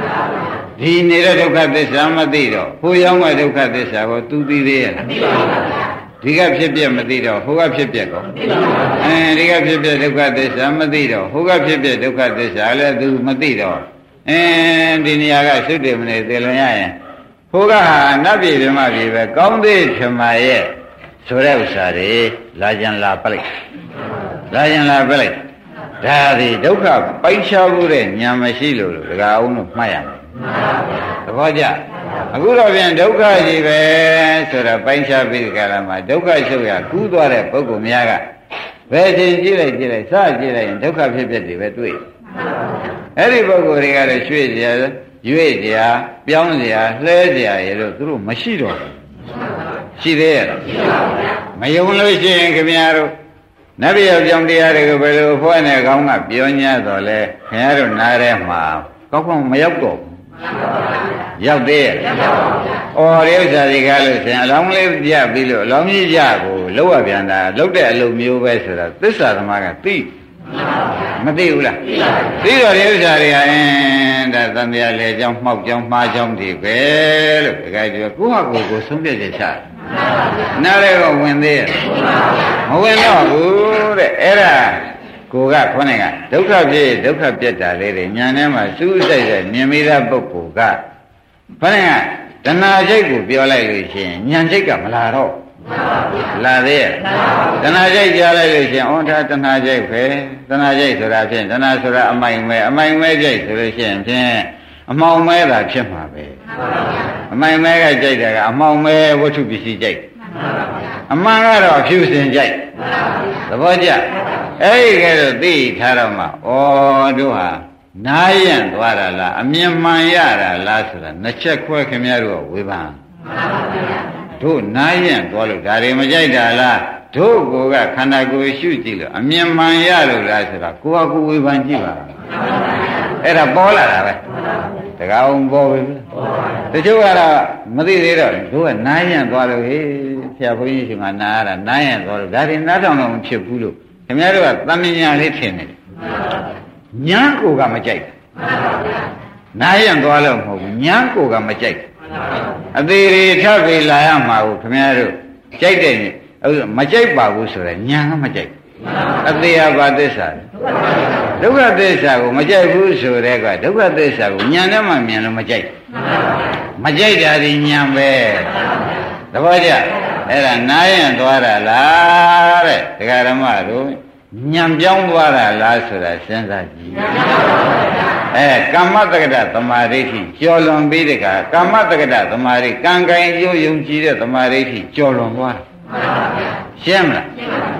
ဒီနေတဲ့ဒုက္ခသစ္စာမသိတော့ဟိုရောက်မှဒုက္ခသစ္စာကိုသူသိသေးရဲ့လားမသိပါဘူးဒီကဖြစ်ပြမသိတော့ဟိုကဖြစ်ပြကောအဲဒီကဖြစ်ပြဒုက္ခသစ္စာမသိတော့ဟိုကဖြစ်ပြဒုက္ခသစ္စာလည်းသူမသိတော့အဲဒီနေရာကသုတေမနေသေလွန်ရရင်ဟိုကဟာနတ်ပြည်ဓမ္မပြည်ပဲကောင်းသေးဓမ္မရဲ့ဆိုတဲ့ဥစ္စာတွေလာကြံလာပလိုက် လာကြံလာပလိုက်ဒါသည်ဒုက္ခပိုက်ချဖို့တဲ့ညာမရှိလို့ဒကာအောင်တို့မှတ်ရမယ်သဘောကျအခုတော့ပြန်ဒုက္ခကြီးပဲဆိုတော့ပိုင်းခြားပြီးကြလာမှာဒုက္ခချုပ်ရကူးသွားတဲ့ပုဂ္ဂိုလ်များကဘယ်ချိန်ကြည့်လိုက်ကြည့်လိုက်စကြည့်လိုက်ရင်ဒုက္ခဖြစ်ဖြစ်တွေပဲတွေ့အဲ့ဒီပုဂ္ဂိုလ်တွေကတော့ရွှေ့ကြရွေ့ကြပြောင်းကြလှဲကြရလို့သူတို့မရှိတော့ဘူးရှိသေးရဲ့မယုံလို့ရှိရင်ခင်ဗျားတို့ နတ်ပြည်ကြောင့်တရားတွေကိုဘယ်လိုဖွဲ့နေကောင်းကပြော냐တော့လဲခင်ဗျားတို့နားထဲမှာကောက်ကောက်မရောက်တော့ဘူးရောက်သေးရဲ့။အော်ဒီဥစ္စာတွေကလို့ဆိုရင်အလောင်းလေးပြပြီးလို့အလောင်းကြီးကြကိုလောက်ရပြန်တာလောက်တဲ့အလုပ်မျိုးပဲဆိုတာသစ္စာသမားကသိမသိဘူးလားသိတော့ဒီဥစ္စာတွေကအင်းဒါသံဃာလေကြောင်းမှောက်ကြောင်းမှားကြောင်းတွေပဲလို့တခါပြောကိုယ့်ဟာကိုယ်ကိုဆုံးဖြတ်ချက်ချ နားလည်းကဝင်သေးရဲ့မဝင်တော့ဘူးတဲ့အဲ့ဒါကိုကခေါင်းကဒုက္ခဖြစ်ဒုက္ခပြတ်တာလေးတွေညာထဲမှာစူးစိုက်တဲ့မြင်မိတဲ့ပုဂ္ဂိုလ်ကခေါင်းကတဏှာစိတ်ကိုပြောလိုက်လို့ရှိရင်ညာစိတ်ကမလာတော့လာသေးရဲ့တဏှာစိတ်ကြားလိုက်လို့ရှိရင်ဩဒါတဏှာစိတ်ပဲတဏှာစိတ်ဆိုတာဖြင့်တဏှာဆိုတာအမိုင်မဲအမိုင်မဲစိတ်ဆိုလို့ရှိရင်ဖြင့် အမောင်မဲတာဖြစ်မှာပဲအမိုင်မဲကကြိုက်တာကအမောင်မဲဝတ္ထုပစ္စည်းကြိုက်အမှန်ကတော့ဖြူစင်ကြိုက်သဘောကျအဲ့ဒီကဲတော့သိထားတော့မှဩတို့ဟာနားယံသွားတာလားအမြင်မှန်ရတာလားဆိုတာနှစ်ချက်ခွဲခင်ဗျားတို့ကဝေဖန်တို့နားယံသွားလို့ဒါတွေမကြိုက်တာလား တို့ကိုကခန္ဓာကိုယ်ရှုကြည့်လို့အမြင်မှန်ရလို့လားဆိုတာကိုကကိုဝေဖန်ကြည့်ပါအဲ့ဒါပေါ်လာတာပဲတကားအောင်ပေါ်ပြီတချို့ကတော့မသိသေးတော့တို့ကနားယံသွားလို့ဟေးဆရာဘုန်းကြီးရှင်ကနားရတာနားယံသွားလို့ဒါတွေနားထောင်တော့မဖြစ်ဘူးလို့ခင်ဗျားတို့ကသမဉာလေးထင်တယ်ညာကိုကမကြိုက်နားယံသွားလို့မဟုတ်ဘူးညာကိုကမကြိုက်အသေးတွေထပ်ပြီးလာရမှာကိုခင်ဗျားတို့ကြိုက်တယ် အဲ့မကြိုက်ပါဘူးဆိုတော့ညာကမကြိုက်အသေးအပါသစ္စာဒုက္ခသစ္စာကိုမကြိုက်ဘူးဆိုတဲ့ကဒုက္ခသစ္စာကိုညာနဲ့မှမြင်လို့မကြိုက်မကြိုက်တာဒီညာပဲသဘောကျအဲ့ဒါနားရင်သွားတာလားတဲ့ဒကာဓမ္မတို့ညံပြောင်းသွားတာလားဆိုတာစဉ်းစားကြည့်အဲကမ္မတက္ကတသမာဓိဋ္ဌိကျော်လွန်ပြီးတဲ့ကကမ္မတက္ကတသမာဓိကံကံအကျိုးယုံကြည်တဲ့သမာဓိဋ္ဌိကျော်လွန်သွားတာ ရှင်းမလား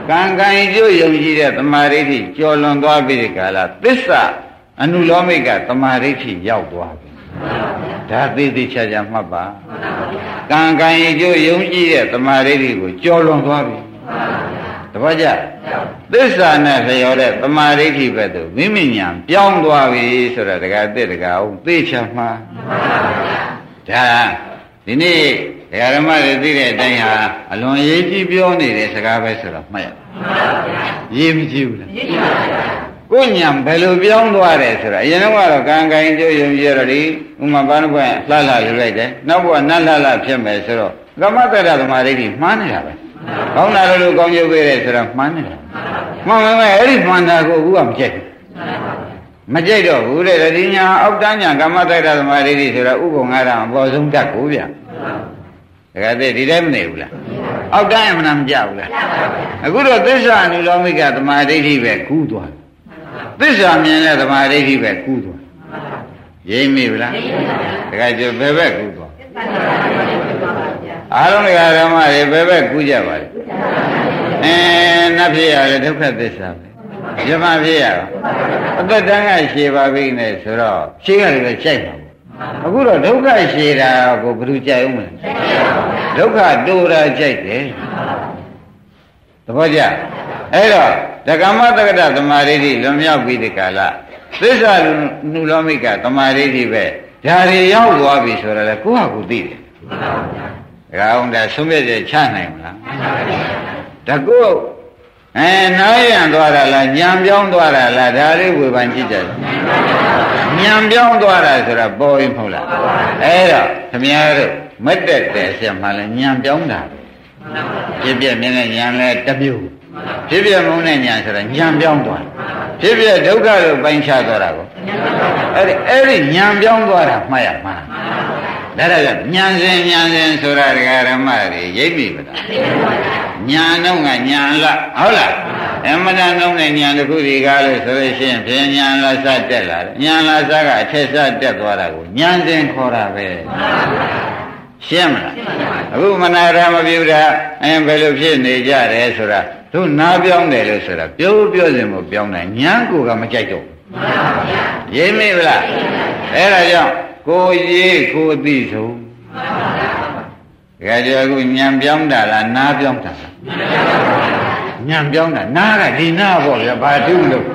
ကံကံအကျိုးယုံကြည်တဲ့သမာဓိဋ္ဌိကျော်လွန်သွားပြီးတဲ့ကာလသစ္စာအနုလောမိကသမာဓိဋ္ဌိရောက်သွားပြီဒါသေးသေးချာချာမှတ်ပါကံကံအကျိုးယုံကြည်တဲ့သမာဓိဋ္ဌိကိုကျော်လွန်သွားပြီတပည့်ကြသစ္စာနဲ့လျော်တဲ့သမာဓိဋ္ဌိဘက်သို့မိမိညာပြောင်းသွားပြီဆိုတာတကယ်သိတကအောင်သိချာမှာဒါဒီနေ့ ဒကာဓမ္မတွေသိတဲ့အတိုင်းဟာအလွန်ရေးကြီးပြောနေတဲ့စကားပဲဆိုတော့မှတ်ရရေးမကြည့်ဘူးလားကိုညာဘယ်လိုပြောင်းသွားတယ်ဆိုတော့အရင်ကတော့ကံကံကြိုးယုံကြည်ရတော့ဒီဥမာဘာနဘွဲလှလှယူလိုက်တယ်နောက်ဘုရားနတ်လှလှဖြစ်မယ်ဆိုတော့ကမ္မတ္တရသမာဓိဋ္ဌိမှားနေတာပဲကောင်းတာလို့ကောင်းကျိုးပေးတယ်ဆိုတော့မှန်နေတာမှန်မှန်ပဲအဲ့ဒီမှန်တာကိုအခုကမကြိုက်ဘူးမကြိုက်တော့ဘူးတဲ့ဒီညာအောက်တန်းညာကမ္မတ္တရသမာဓိဋ္ဌိဆိုတာဥပုံငါးတာအပေါ်ဆုံးတတ်ကိုဗျ တကယ်တည်းဒီတိုင်းမနေဘူးလားအောက်တန်းအမှန်မကြဘူးလားအခုတော့သစ္စာအနုလောမိကသမာဓိဋ္ဌိပဲကူးသွားသစ္စာမြင်တဲ့သမာဓိဋ္ဌိပဲကူးသွားရိမ့်မိဗလားတကယ်ကျဘယ်ဘက်ကူးသွားအားလုံးကဓမ္မတွေဘယ်ဘက်ကူးကြပါလဲအဲနတ်ဖြစ်ရတယ်ဒုက္ခသစ္စာပဲယမဖြစ်ရတော့အသက်တန်းကရှည်ပါပြီနဲ့ဆိုတော့ရှင်းရတယ်ပဲရှိုက်ပါ အခုတော့ဒုက္ခရှည်တာကိုဘယ်သူကြိုက်အောင်မလဲဒုက္ခတိုးတာကြိုက်တယ်သဘောကျအဲ့တော့ဓကမတက္ကတသမာဓိဋ္ဌိလွန်မြောက်ပြီးဒီကာလသစ္စာနုလောမိကသမာဓိဋ္ဌိပဲဒါတွေရောက်သွားပြီဆိုတော့လေကိုယ့်ဟာကိုယ်သိတယ်ဒါအောင်ဒါဆုံးဖြတ်ချက်ချနိုင်မလားတကုတ် အဲနားရံသွားတာလားညံပြောင်းသွားတာလားဒါလေးဝေဖန်ကြည့်ကြတယ်ညံပြောင်းသွားတာဆိုတာပေါ်ရင်မဟုတ်လားအဲ့တော့ခမည်းတော်မတ်တက်တယ်ဆက်မှလည်းညံပြောင်းတာဖြစ်ပြမြင်တဲ့ညံလဲတစ်မျိုး ဖြစ်ပြမုန်းတဲ့ညံဆိုတာညံပြောင်းသွားဖြစ်ပြဒုက္ခလို့ပိုင်းခြားသွားတာကိုအဲ့ဒီအဲ့ဒီညံပြောင်းသွားတာမှတ်ရမှာဒါတော့ညံစဉ်ညံစဉ်ဆိုတာဒကာရမတွေရိပ်ပြီပလားညာတော့ကညာလဟုတ်လားအမတန်လုံးနဲ့ညာတစ်ခုဒီကားလို့ဆိုလို့ရှိရင်ဖြင့်ညာလစတက်လာတယ်ညာလစကအထက်စတက်သွားတာကိုညာစဉ်ခေါ်တာပဲရှင်းမလားအခုမနာရမပြုတာအဲဘယ်လိုဖြစ်နေကြတယ်ဆိုတာ တို့နားပြောင်းတယ်လို့ဆိုတာပြောပြောစင်မို့ပြောင်းတယ်ညာကိုကမကြိုက်တော့ရင်းမိဗလားအဲ့ဒါကြောင့်ကိုရေးကိုသိဆုံးဒါကြောင့်အခုညံပြောင်းတာလားနားပြောင်းတာလား ညံပြောင်းတာနားကဒီနားပေါ့ဗျာဘာတူလို့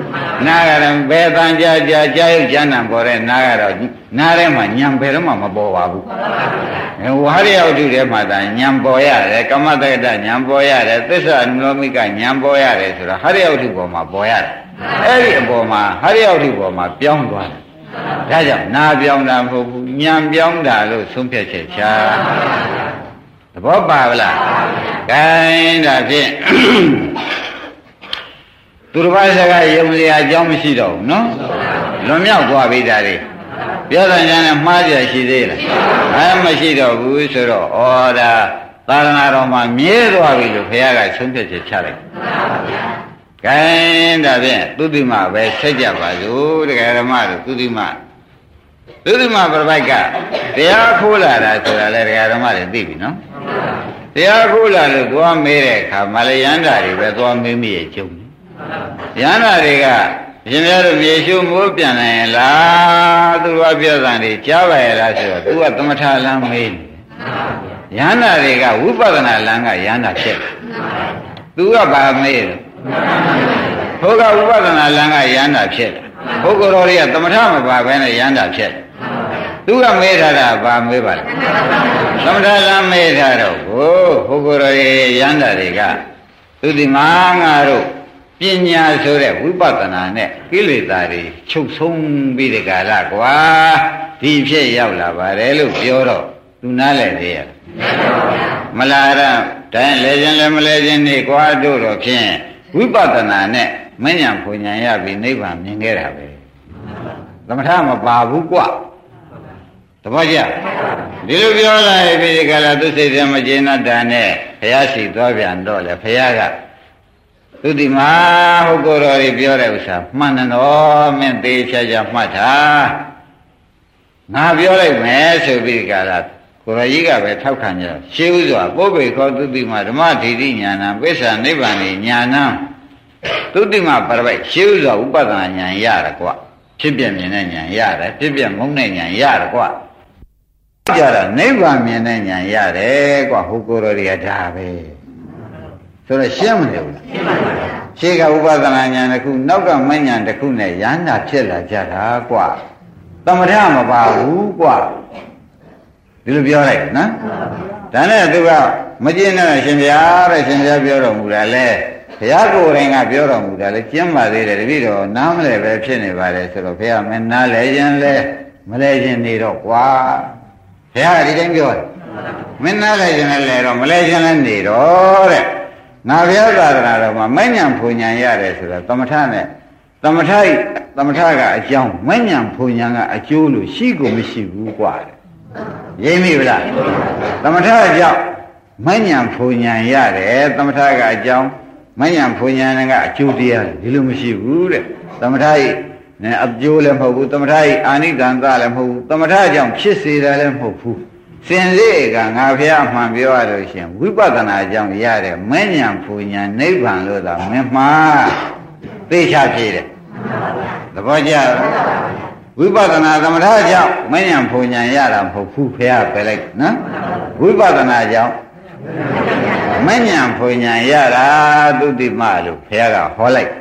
နားကတော့ဘယ်တန်ကြာကြာကြာရုပ်ကျမ်းနံပေါ်တဲ့နားကတော့နားထဲမှာညံဘယ်တော့မှမပေါ်ပါဘူးဟိုဟာရိယဝတ္ထုထဲမှာသာညံပေါ်ရတယ်ကမ္မတက္ကတညံပေါ်ရတယ်သစ္စာနုလောမိကညံပေါ်ရတယ်ဆိုတော့ဟာရိယဝတ္ထုပေါ်မှာပေါ်ရတယ်အဲ့ဒီအပေါ်မှာဟာရိယဝတ္ထုပေါ်မှာပြောင်းသွားတယ်ဒါကြောင့်နာပြောင်းတာမဟုတ်ဘူးညံပြောင်းတာလို့ဆုံးဖြတ်ချက်ချ သဘောပါဗလားဂိုင်းဒါဖြင့်သူတစ်ပါးစကားယုံစရာအကြောင်းမရှိတော့ဘူးနော်လွန်မြောက်သွားပြီဒါတွေပြောတဲ့ဉာဏ်နဲ့မှားကြရှိသေးလားအဲမရှိတော့ဘူးဆိုတော့ဩဒါသာသနာတော်မှာမြဲသွားပြီလို့ဘုရားကဆုံးဖြတ်ချက်ချလိုက်ကဲဒါဖြင့်သုတိမပဲဆက်ကြပါစို့တရားဓမ္မတို့သုတိမသုတိမပြပိုက်ကတရားခိုးလာတာဆိုတာလေတရားဓမ္မတွေသိပြီနော် တရားခိုးလာလို့သွားမေးတဲ့အခါမလယန္တာတွေပဲသွားမေးမိရဲ့ကျုံယန္တာတွေကရှင်များတို့မြေရှုမိုးပြန်နိုင်လားသူကပြောတာနေကြားပါရဲ့လားဆိုတော့သူကသမထလမ်းမေးနေယန္တာတွေကဝိပဿနာလမ်းကယန္တာဖြစ်တယ်သူကဗာမေးတယ်ဘုရားဝိပဿနာလမ်းကယန္တာဖြစ်တယ်ဘုဂ္ဂိုလ်တော်တွေကသမထမပါဘဲနဲ့ယန္တာဖြစ်တယ် သူကမေးထားတာဗာမေးပါလဲသမထလမ်းမေးထားတော့ဘုဘုဂ္ဂိုလ်တော်ရယန္တာတွေကသူဒီငါငါတို့ပညာဆိုတဲ့ဝိပဿနာနဲ့ကိလေသာတွေချုပ်ဆုံးပြီးဒီကလာကွာဒီဖြစ်ရောက်လာပါတယ်လို့ပြောတော့သူနားလဲသေးရမလားရတိုင်းလဲခြင်းလဲမလဲခြင်းနေကွာတို့တော့ဖြင့်ဝိပဿနာနဲ့မဉ္ဇဉ်ဖွဉ္ဇဉ်ရပြီးနိဗ္ဗာန်မြင်ခဲ့တာပဲသမထမပါဘူးကွာ တပည့်ကြဒီလိုပြောလာပြီဒီကလာသူစိတ်ထဲမကျေနပ်တာနဲ့ဘုရားရှိသွားပြန်တော့လေဘုရားကသူဒီမှာဟုတ်ကိုယ်တော်ကြီးပြောတဲ့ဥစ္စာမှန်တယ်နော်မင်းသေးချာချာမှတ်တာငါပြောလိုက်မယ်ဆိုပြီးကလာကိုရကြီးကပဲထောက်ခံကြရှေးဥစွာပုပ္ပေခောသူတိမဓမ္မဒိဋ္ဌိညာဏပိစ္ဆာနိဗ္ဗာန်ညာဏသူတိမပရပိုက်ရှေးဥစွာဥပဒနာညာရတာကွဖြစ်ပြမြင်တဲ့ညာရတယ်ဖြစ်ပြမုန်းတဲ့ညာရတယ်ကွ ကြတာနိဗ္ဗာန်မြင်တဲ့ညာရတယ်ကွဟိုကိုယ်တော်တွေကဒါပဲဆိုတော့ရှင်းမလို့လားရှင်းပါပါရှေးကဥပဒနာညာတစ်ခုနောက်ကမညာတစ်ခုနဲ့ရဟန္တာဖြစ်လာကြတာကွသမထမပါဘူးကွဒီလိုပြောလိုက်နော်ဒါနဲ့သူကမကျင့်တဲ့ရှင်ဘုရားတဲ့ရှင်ဘုရားပြောတော်မူတာလဲဘုရားကိုယ်တိုင်ကပြောတော်မူတာလဲကျင့်ပါသေးတယ်တပည့်တော်နားမလဲပဲဖြစ်နေပါလေဆိုတော့ဘုရားမနားလဲရင်လဲမလဲခြင်းနေတော့ကွာ ဘုရားကဒီတိုင်းပြောတယ်မင်းနားလိုက်ခြင်းလည်းလဲတော့မလဲခြင်းလည်းနေတော့တဲ့ငါဘုရားသာသနာတော်မှာမဉ္ဇဉ်ဖူညာရတယ်ဆိုတော့သမထနဲ့သမထဤသမထကအကြောင်းမဉ္ဇဉ်ဖူညာကအကျိုးလို့ရှိကိုမရှိဘူးกว่าတဲ့ရိမ့်မိဗလားသမထအကြောင်းမဉ္ဇဉ်ဖူညာရတယ်သမထကအကြောင်းမဉ္ဇဉ်ဖူညာကအကျိုးတရားဒီလိုမရှိဘူးတဲ့သမထဤ နဲ့အကျိုးလည်းမဟုတ်ဘူးသမထဤအာနိကံသလည်းမဟုတ်ဘူးသမထကြောင့်ဖြစ်စေတယ်လည်းမဟုတ်ဘူးစင်စေကငါဖះအမှန်ပြောရလို့ရှင်ဝိပဿနာကြောင့်ရတဲ့မဉ္ဇဉ်ဖူညာနိဗ္ဗာန်လို့သာမင်းမှားသိချဖြစ်တယ်သဘောကျဝိပဿနာသမထကြောင့်မဉ္ဇဉ်ဖူညာရတာမဟုတ်ဘူးဖះပဲလိုက်နော်ဝိပဿနာကြောင့်မဉ္ဇဉ်ဖူညာရတာသုတိမလို့ဖះကဟောလိုက်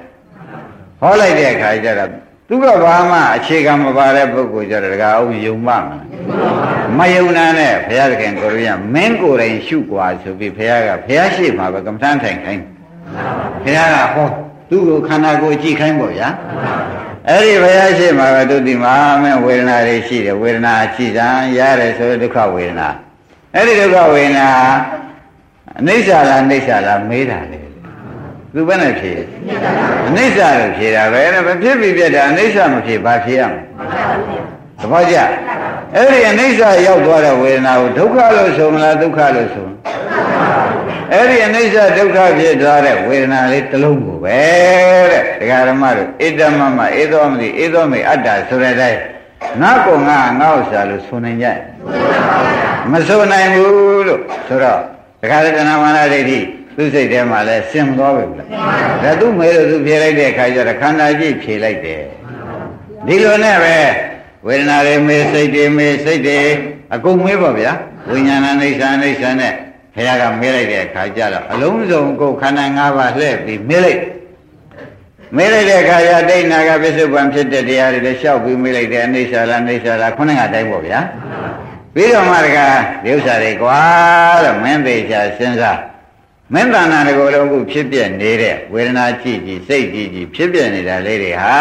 ဟောလိုက်တဲ့အခါကျတော့ သူကဘာမှအခြေခံမပါတဲ့ပုဂ္ဂိုလ်ကြတော့ဒကာအောင်ယုံမှမလားမယုံနာနဲ့ဘုရားသခင်ကိုရမင်းကိုယ်တိုင်ရှုกว่าဆိုပြီးဘုရားကဘုရားရှိမှပဲကမ္မထမ်းထိုင်ခိုင်းဘုရားကဟောသူ့ကိုခန္ဓာကိုယ်ကြည့်ခိုင်းပေါ့ဗျာအဲ့ဒီဘုရားရှိမှပဲသူဒီမှာမင်းဝေဒနာတွေရှိတယ်ဝေဒနာရှိတာရတယ်ဆိုဒုက္ခဝေဒနာအဲ့ဒီဒုက္ခဝေဒနာအနိစ္စလားအနိစ္စလားမေးတာလေ သူဘယ်နဲ့ဖြေအနိစ္စလို့ဖြေတာပဲမဖြစ်ပြီးပြတာအနိစ္စမဖြစ်ဘာဖြေရမလဲသဘောကျအဲ့ဒီအနိစ္စရောက်သွားတဲ့ဝေဒနာကိုဒုက္ခလို့ဆိုမလားဒုက္ခလို့ဆိုအဲ့ဒီအနိစ္စဒုက္ခဖြစ်သွားတဲ့ဝေဒနာလေးတစ်လုံးကိုပဲတဲ့ဒကာဓမ္မတို့ဣဒ္ဓမမဧသောမတိဧသောမေအတ္တဆိုတဲ့အတိုင်းငါကောငါငါဥစ္စာလို့ဆိုနိုင်ကြမဆိုနိုင်ဘူးလို့ဆိုတော့ဒကာရတနာမာနဒိဋ္ဌိ သူစိတ်ထဲမှာလဲစင်သွားပြီလားဒါသူမေလို့သူဖြေလိုက်တဲ့အခါကျတော့ခန္ဓာကြည့်ဖြေလိုက်တယ်ဒီလိုနဲ့ပဲဝေဒနာတွေမေးစိတ်တွေမေးစိတ်တွေအကုန်မေးပါဗျာဝိညာဏအိဋ္ဌာအိဋ္ဌာနဲ့ဘုရားကမေးလိုက်တဲ့အခါကျတော့အလုံးစုံကိုခန္ဓာ၅ပါးလှည့်ပြီးမေးလိုက်မေးလိုက်တဲ့အခါကျဒိဋ္ဌနာကပစ္စုပန်ဖြစ်တဲ့တရားတွေလည်းလျှောက်ပြီးမေးလိုက်တယ်အိဋ္ဌာလားအိဋ္ဌာလားခုနကတိုင်းပေါ့ဗျာပြီးတော့မှတကဒီဥစ္စာတွေကွာလို့မင်းသေးချာစဉ်းစား မင်းတဏ္ဍာတကိုယ်လုံးခုဖြစ်ပြနေတဲ့ဝေဒနာကြည့်ကြည့်စိတ်ကြည့်ကြည့်ဖြစ်ပြနေတာလေးတွေဟာ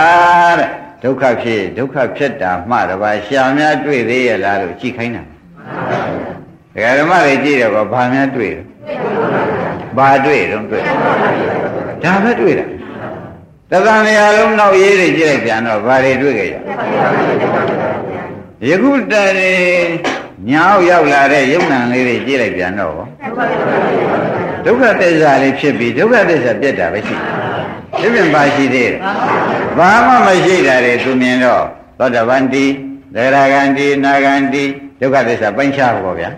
တဲ့ဒုက္ခဖြစ်ဒုက္ခဖြစ်တာမှတပါရှာများတွေ့သေးရဲ့လားလို့ကြည့်ခိုင်းတာဒကာဓမ္မတွေကြည့်တယ်ကောဘာများတွေ့လဲဘာတွေ့တော့တွေ့ဒါပဲတွေ့တာတသံနေရာလုံးနောက်ရေးတွေကြည့်လိုက်ပြန်တော့ဘာတွေတွေ့ကြရယခုတည်းညောက်ရောက်လာတဲ့ယုံနံလေးတွေကြည့်လိုက်ပြန်တော့ ဒုက္ခသစ္စာလေးဖြစ်ပြီးဒုက္ခသစ္စာပြတ်တာပဲရှိတယ်ပြင်ပါရှိသေးတယ်ဘာမှမရှိတာတွေသူမြင်တော့သောတပန်တိသရဂန္တိနာဂန္တိဒုက္ခသစ္စာပိုင်းခြားပါဗျာ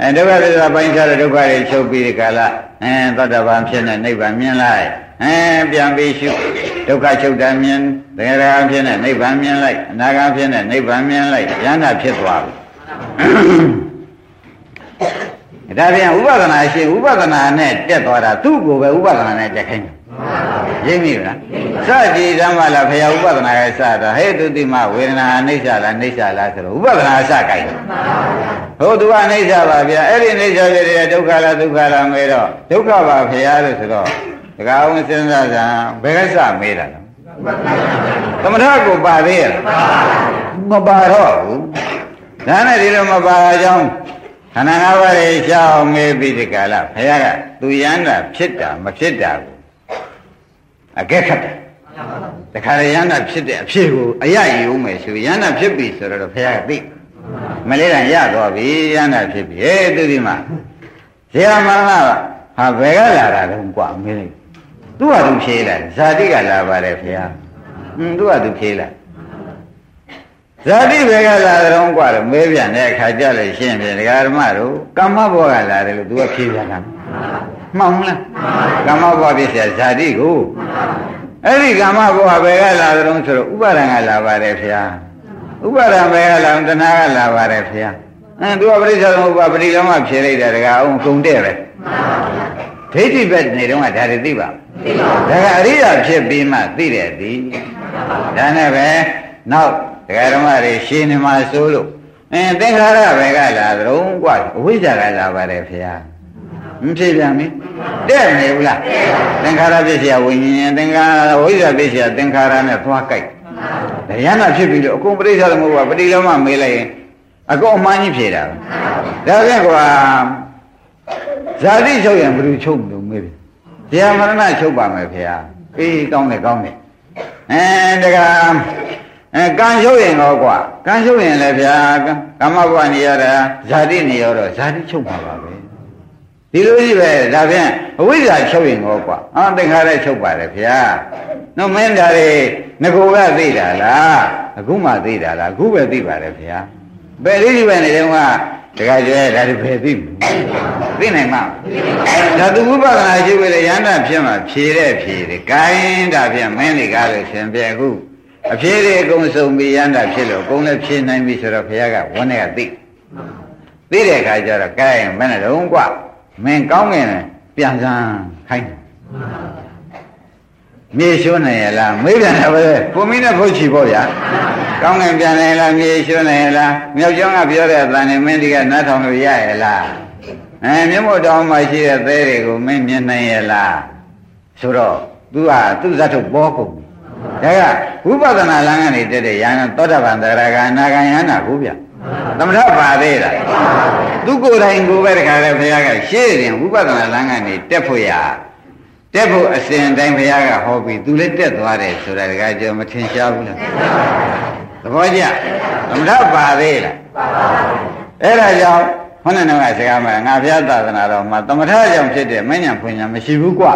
အဲဒုက္ခသစ္စာပိုင်းခြားတဲ့ဒုက္ခတွေချုပ်ပြီးဒီကလာအဲသောတပန်ဖြစ်နေနိဗ္ဗာန်မြင်လိုက်အဲပြန်ပြီးရှုဒုက္ခချုပ်တာမြင်သရဂဖြစ်နေနိဗ္ဗာန်မြင်လိုက်အနာဂတ်ဖြစ်နေနိဗ္ဗာန်မြင်လိုက်ယန္တာဖြစ်သွားပြီ ဒါပြန်ဥပဒနာရှိဥပဒနာနဲ့တက်သွားတာသူ့ကိုပဲဥပဒနာနဲ့တက်ခိုင်းတယ်ရိပ်မိလားစကြည်ဓမ္မလားဖရာဥပဒနာရဲ့စတာဟဲ့သူတိမဝေဒနာအိဋ္ဌာလားအိဋ္ဌာလားဆိုတော့ဥပဒနာစကြိုက်တယ်ဟုတ်သူကအိဋ္ဌာပါဗျာအဲ့ဒီအိဋ္ဌာတွေဒုက္ခလားဒုက္ခလားမဲတော့ဒုက္ခပါဖရာလို့ဆိုတော့တကားအောင်စဉ်းစားကြဘယ်ကစမေးတာလဲသမထကိုပါသေးရဲ့မပါတော့ဘူးဒါနဲ့ဒီလိုမပါအကြောင်းခ န္ဓာ၅ပါးရဲ့ရှောင်းမေးပြီးဒီကလာဘုရားကသူရမ်းတာဖြစ်တာမဖြစ်တာကိုအကဲခတ်တယ်တခါရရမ်းတာဖြစ်တဲ့အဖြစ်ကိုအရယူမယ်ဆိုရမ်းတာဖြစ်ပြီဆိုတော့ဘုရားကသိမလေးတန်ရသွားပြီရမ်းတာဖြစ်ပြီဟဲ့သူဒီမှာဇေယမရဏဟာဘယ်ကလာတာလဲကွာမေးလိုက်သူ့ဟာသူဖြေးလာဇာတိကလာပါတယ်ဘုရားဟွန်းသူ့ဟာသူဖြေးလာ ဇာတိဘယ်ကလာတော့กว่าတော့မဲပြန်တဲ့အခါကြလို့ရှင်းပြန်ဒကာဓမ္မတို့ကမ္မဘောကလာတယ်လို့ तू ကဖြေပြန်တာမှန်လားကမ္မဘောဖြစ်เสียဇာတိကိုအဲ့ဒီကမ္မဘောဘယ်ကလာတော့ဆိုတော့ဥပါဒံကလာပါတယ်ဖျားဥပါဒံဘယ်ကလာတဏှာကလာပါတယ်ဖျားအင်း तू ကပရိစ္ဆေသမုပ္ပါပရိလောမဖြေလိုက်တာဒကာအောင်ကုန်တဲ့ပဲဒိဋ္ဌိဘက်နေတော့ကဒါတွေသိပါသိပါဒါကအရိယာဖြစ်ပြီးမှသိတယ်ဒီဒါနဲ့ပဲနောက် ဒကာဓမ္မတွေရှင်းနေမှာစိုးလို့အင်းသင်္ခါရဘယ်ကလာသလုံးกว่าအဝိဇ္ဇာကလာပါတယ်ဖေဟာမဖြစ်ပြန်ပြီတဲ့မနေဘူးလားသင်္ခါရပစ္စယဝိညာဉ်သင်္ခါရဝိဇ္ဇာပစ္စယသင်္ခါရနဲ့သွားကြိုက်တရားနာဖြစ်ပြီလို့အကုန်ပရိစ္ဆေသမုပ္ပါပฏิလောမမေးလိုက်ရင်အကုန်အမှန်ကြီးဖြေတာပဲဒါဖြင့်ကွာဇာတိချုပ်ရင်ဘယ်လိုချုပ်မလို့မေးပြီတရားမရဏချုပ်ပါမယ်ဖေဟာအေးကောင်းတယ်ကောင်းတယ်အဲတက အဲကံရှုပ်ရင်တော့ကွာကံရှုပ်ရင်လည်းဗျာကမ္မဘဝနေရတာဇာတိနေရတော့ဇာတိချုပ်ပါပါပဲဒီလိုကြီးပဲဒါဖြင့်အဝိဇ္ဇာချုပ်ရင်တော့ကွာအာသင်္ခါရချုပ်ပါတယ်ဗျာနော်မင်းဒါတွေငကိုကသိတာလားအခုမှသိတာလားအခုပဲသိပါတယ်ဗျာဘယ်လေးကြီးပဲနေတော့ကတခါကျဲဒါတွေဘယ်သိမလဲသိနိုင်မှာဒါသူဥပဒနာရှိပြီလေရဟန္တာဖြစ်မှာဖြေတဲ့ဖြေတယ်ဂိုင်းဒါဖြင့်မင်းတွေကလည်းရှင်ပြအခု အဖြေတွေအကုန်စုံပြီးရဟန္တာဖြစ်လို့အကုန်လည်းဖြေနိုင်ပြီဆိုတော့ဘုရားကဝန်းထဲကသိသိတဲ့အခါကျတော့ဂိုင်းမင်းလည်းကွာမင်းကောင်းငင်ပြန်စမ်းခိုင်းမြေရှိုးနိုင်ရလားမေးပြန်တယ်ပဲကိုမင်းနဲ့ဖို့ချီပေါ့ဗျာကောင်းငင်ပြန်နိုင်လားမြေရှိုးနိုင်ရလားမြောက်ကျောင်းကပြောတဲ့အတန်နဲ့မင်းဒီကနားထောင်လို့ရရလားအဲမြတ်မို့တောင်းမှရှိတဲ့သဲတွေကိုမင်းမြင်နိုင်ရလားဆိုတော့သူကသူ့ဇတ်ထုတ်ပေါ်ကုန် ဒါကဝိပဿနာလမ်းကနေတက်တဲ့ယန္တသောတာပန်တရဂအနာဂံယန္တာကိုဗျသမထပါသေးလားသူကိုယ်တိုင်ကိုပဲတခါလဲဘုရားကရှေ့ရင်ဝိပဿနာလမ်းကနေတက်ဖို့ရတက်ဖို့အစဉ်တိုင်းဘုရားကဟောပြီးသူလည်းတက်သွားတယ်ဆိုတာတခါကြောမထင်ရှားဘူးလားသဘောကျသမထပါသေးလားအဲ့ဒါကြောင့်ခေါင်းနဲ့ကစကားမှာငါဘုရားသာသနာတော်မှာသမထကြောင့်ဖြစ်တဲ့မဉ္ဇဉ်ဖွညာမရှိဘူးကွ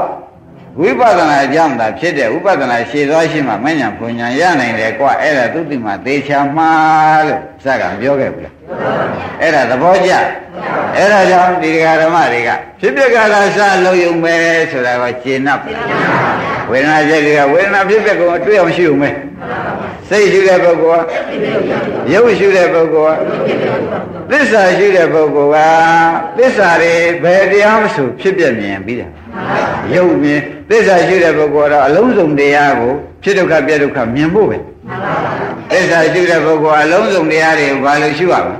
ဝိပဿနာကြောင့်သာဖြစ်တဲ့ဥပဒနာရှည်သွားရှိမှမဉ္ဇဉ်ဖွညာရနိုင်တယ်ကွအဲ့ဒါသူတိမှာသေချာမှားလို့စကားပြောခဲ့ဘူးလားအဲ့ဒါသဘောကျအဲ့ဒါကြောင့်ဒီဃာဓမ္မတွေကဖြစ်ပြကလာစလုံးယုံပဲဆိုတာကရှင်း납ဝေဒနာချက်တွေကဝေဒနာဖြစ်ပြကုန်အတွေ့အောင်ရှိုံပဲစိတ်ရှုတဲ့ပုဂ္ဂိုလ်ကရုပ်ရှုတဲ့ပုဂ္ဂိုလ်ကသစ္စာရှုတဲ့ပုဂ္ဂိုလ်ကသစ္စာတွေဘယ်တရားမဆိုဖြစ်ပြမြင်ပြီးတာ ရုပ်မြင်သစ္စာရှုတဲ့ပုဂ္ဂိုလ်ကတော့အလုံးစုံတရားကိုဖြစ်ဒုက္ခပြဒုက္ခမြင်ဖို့ပဲသစ္စာရှုတဲ့ပုဂ္ဂိုလ်အလုံးစုံတရားတွေကိုဘာလို့ရှုရမလဲ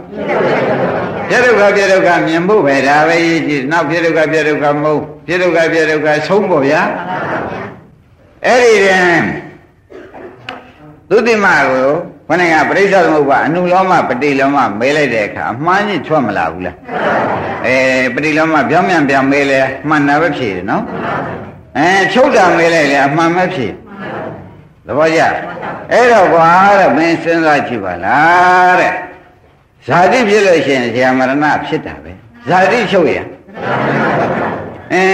ပြဒုက္ခပြဒုက္ခမြင်ဖို့ပဲဒါပဲရည်ကြည်နောက်ပြဒုက္ခပြဒုက္ခမဟုတ်ပြဒုက္ခပြဒုက္ခဆုံးပေါ့ဗျာအဲ့ဒီရင်သုတိမကို ခொနကပရိစ္ဆေသမုပ္ပါအနုလောမပฏิလောမမေးလိုက်တဲ့အခါအမှန်ကြီးထွက်မလာဘူးလားအဲပฏิလောမပြောင်းပြန်ပြန်မေးလဲမှန်တာပဲဖြေတယ်နော်အဲချုပ်တာမေးလိုက်လေအမှန်ပဲဖြေသဘောကျအဲ့တော့ကွာတဲ့မင်းစဉ်းစားကြည့်ပါလားတဲ့ဇာတိဖြစ်လို့ရှိရင်ဇာမရဏဖြစ်တာပဲဇာတိချုပ်ရအဲ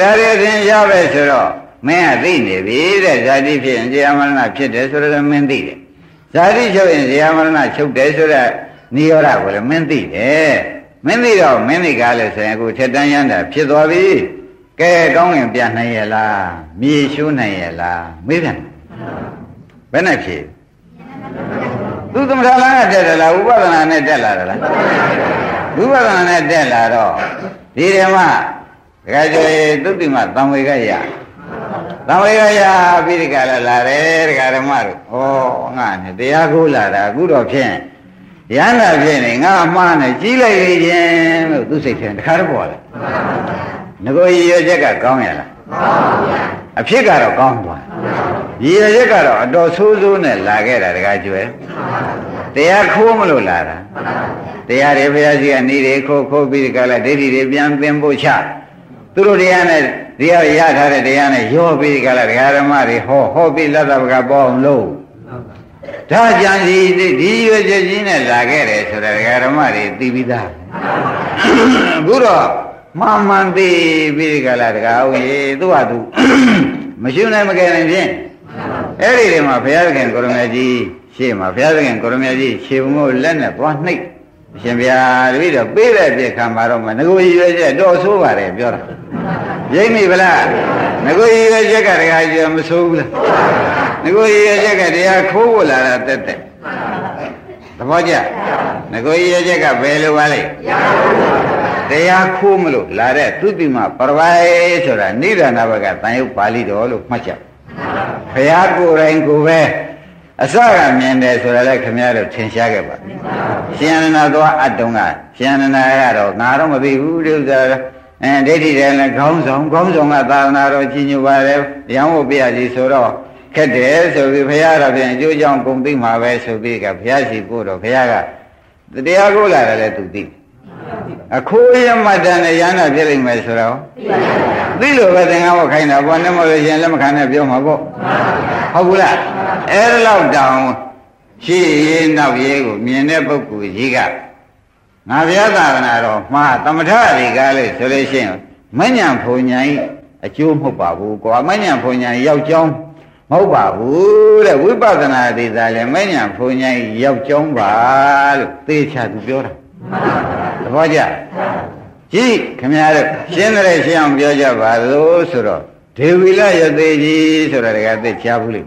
ဒါရရင်ရပဲဆိုတော့မင်းကသိနေပြီတဲ့ဇာတိဖြစ်ရင်ဇာမရဏဖြစ်တယ်ဆိုတော့မင်းသိတယ် ဇာတိချုပ်ရင်ဇာမရဏချုပ်တယ်ဆိုတော့နိရောဓကိုလည်းမင်းသိတယ်မင်းသိတော့မင်းသိကားလို့ဆိုရင်အခုထက်တန်းရမ်းတာဖြစ်သွားပြီကဲကောင်းရင်ပြန်နိုင်ရဲ့လားမြေရှုနိုင်ရဲ့လားမေးပြန်ဘယ်နဲ့ဖြေသူသမထလာနဲ့တက်တယ်လားဥပဒနာနဲ့တက်လာတယ်လားဥပဒနာနဲ့တက်လာတော့ဒီဓမ္မဒကာကျော်ရေသုတိမသံဝေကရ သံဝေကရပြီးဒီကလာလာတယ်ဒကာဓမ္မတို့ဩငါနဲ့တရားကိုလာတာအခုတော့ဖြင့်ရဟန္တာဖြစ်နေငါအမှားနဲ့ကြီးလိုက်ရခြင်းလို့သူစိတ်ထဲတခါတော့ပေါ်လာငကိုရည်ရချက်ကကောင်းရလားကောင်းပါဗျာအဖြစ်ကတော့ကောင်းသွားရည်ရချက်ကတော့အတော်ဆိုးဆိုးနဲ့လာခဲ့တာတကားကျွဲတရားခိုးမလို့လာတာတရားတွေဘုရားရှိခိုးနေတွေခိုးခိုးပြီးဒီကလာဒိဋ္ဌိတွေပြန်သင်ဖို့ချ သူတို့တရားနဲ့တရားရထားတဲ့တရားနဲ့ရောပြီးဒီကလာဒကာဓမ္မတွေဟောဟောပြီးလက်တော်ကပေါအောင်လို့ဒါကြံစီဒီရွယ်ချက်ကြီးနဲ့လာခဲ့တယ်ဆိုတော့ဒကာဓမ္မတွေသိပြီးသားအခုတော့မှန်မှန်သိပြီးဒီကလာဒကာဦးရေသူ့ဟာသူမရှိနိုင်မကယ်နိုင်ဖြင့်အဲ့ဒီတွေမှာဘုရားသခင်ကိုရမကြီးရှေ့မှာဘုရားသခင်ကိုရမကြီးခြေမိုးလက်နဲ့သွားနှိပ်အ ရှင်ဘုရားတပည့်တော်ပေးတဲ့ပြည့်ခံပါတော့မငကိုရွယ်ချက်တော့ဆိုးပါတယ်ပြောတာရိမ့်မိဗလားငကိုရွယ်ချက်ကတရားကျွမဆိုးဘူးလားငကိုရွယ်ချက်ကတရားခိုးဖို့လာတာတက်တက်သဘောကျငကိုရွယ်ချက်ကဘယ်လိုပါလဲတရားခိုးမလို့လာတဲ့သုတိမပရဝိုင်ဆိုတာနိဒာနဘကတန်ရုပ်ပါဠိတော်လို့မှတ်ချက်ဘုရားကိုယ်တိုင်ကိုယ်ပဲ အစကမြင်တယ်ဆိုတာလည်းခင်ဗျားတို့ထင်ရှားခဲ့ပါရှင်အနန္ဒသွားအတုံးကရှင်အနန္ဒကတော့ငါတော့မသိဘူးဒီဥစ္စာအဲဒိဋ္ဌိတယ်လည်းခေါင်းဆောင်ခေါင်းဆောင်ကသာသနာတော်ကြီးညိုပါတယ်ရံဖို့ပြရစီဆိုတော့ခက်တယ်ဆိုပြီးဘုရားတော်ပြန်အကျိုးကြောင့်ဂုံသိမှာပဲဆိုပြီးကဘုရားရှိခိုးတော့ဘုရားကတရားကိုလာတယ်လည်းသူသိ အခိုးရမတန်နဲ့ရဟနာဖြစ်လိမ့်မယ်ဆိုတော့သိလို့ပဲသင်္ကန်းဝတ်ခိုင်းတာဘောနဲ့မလို့ရှင်လက်မခံနဲ့ပြောမှာပေါ့ဟုတ်ဘူးလားအဲ့ဒါတော့တောင်ရှေ့ရေးနောက်ရေးကိုမြင်တဲ့ပုဂ္ဂိုလ်ကြီးကငါဘုရားသာသနာတော်မှာသမထတွေကလို့ဆိုလို့ရှိရင်မညံဖုန်ညာကြီးအကျိုးမဟုတ်ပါဘူးကွာမညံဖုန်ညာရောက်ကြောင်းမဟုတ်ပါဘူးတဲ့ဝိပဿနာဒေသလည်းမညံဖုန်ညာကြီးရောက်ကြောင်းပါလို့သေချာသူပြောတာ သဘောကျကြည့်ခင်ဗျားတို့ရှင်းတယ်ရှင်းအောင်ပြောကြပါလို့ဆိုတော့ဒေဝီလယသေးကြီးဆိုတာတကယ်သိချဘူးလေ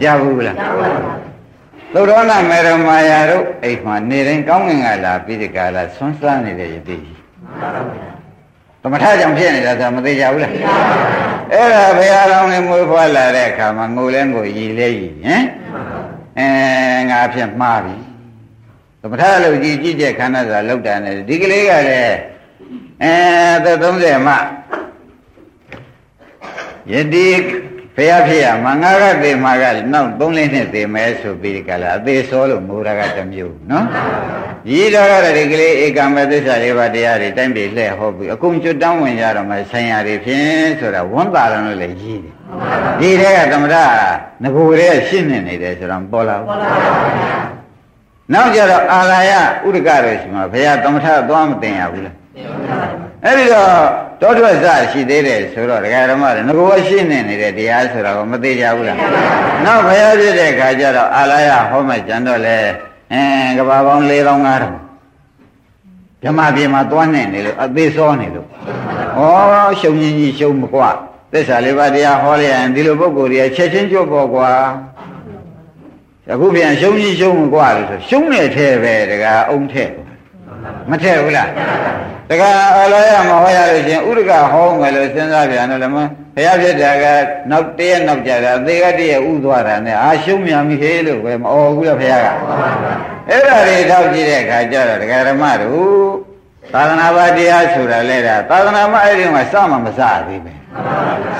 ကြားဘူးလားသုဒ္ဓနာမေရမာယာတို့အိမ်မှာနေတိုင်းကောင်းငင်ကလာပြီးဒီကလာဆွမ်းစားနေတဲ့ယသေးကြီးသမထကြောင့်ဖြစ်နေတာဆိုမသိကြဘူးလားအဲ့ဒါဘုရားတော်နဲ့မွေးဖွားလာတဲ့အခါမှာငိုလဲငိုရည်လဲရည်ဟင်အဲငါဖြစ်မှားပြီ သမထလို့ကြည်ကြည့်တဲ့ခန္ဓာဆိုတာလောက်တာနဲ့ဒီကလေးကလည်းအဲသက်30မှယတိဘုရားဖြစ်ရမှာငါကသေမှာကနောက်3လေးနှစ်သေမယ်ဆိုပြီးကြလားအသေးစောလို့မူရကတစ်မျိုးနော်ရည်တော်ကဒီကလေးဧကမသစ္စာလေးပါးတရားတွေတိုင်းပြည်လှည့်ဟောပြီးအကုန်ကျွတ်တောင်းဝင်ကြတော့မှဆိုင်ရာတွေဖြင့်ဆိုတာဝန်တာတယ်လို့လည်းရည်တယ်ဒီတဲ့ကသမထငကိုယ်ရဲ့ရှင်းနေနေတယ်ဆိုတော့ပေါ်လာဘူးပေါ်လာပါဘူး နောက်ကြတော့အာလာယဥဒကတွေရှိမှာဘုရားသမထသွားမတင်ရဘူးလားအဲ့ဒီတော့တောထွက်စရှိသေးတယ်ဆိုတော့ဒကာဓမ္မတွေငကိုရှိနေနေတဲ့တရားဆိုတာကိုမသေးကြဘူးလားနောက်ဘုရားပြည့်တဲ့ခါကျတော့အာလာယဟောမဲ့ကျန်တော့လေအဲကဘာပေါင်း၄000 5000ဓမ္မပြေမှာသွားနေနေလို့အသေးစောနေလို့ဩရှုံကြီးကြီးရှုံမကွာသစ္စာလေးပါးတရားဟောလိုက်ရင်ဒီလိုပုဂ္ဂိုလ်တွေချက်ချင်းကြွပေါ့ကွာ အခုပြန်ရှုံးကြီးရှုံးမကွာလို့ဆိုရှုံးတဲ့ထဲပဲတကအုံထဲမထဲဘူးလားတကအလောရမဟောရလို့ရှင်ဥဒကဟောမယ်လို့စဉ်းစားပြန်တော့လည်းမဘုရားဖြစ်တာကနောက်တရက်နောက်ကြတာသေကတရက်ဥသွားတာနဲ့အာရှုံးမြန်ပြီဟေးလို့ပဲမအော်ဘူးလားဘုရားကအဲ့ဒါတွေထောက်ကြည့်တဲ့အခါကျတော့ဒကာဓမ္မတို့သာသနာ့ဘာတရားဆိုတာလဲတာသာသနာ့မအဲ့ဒီမှာစမှမစသေးပဲ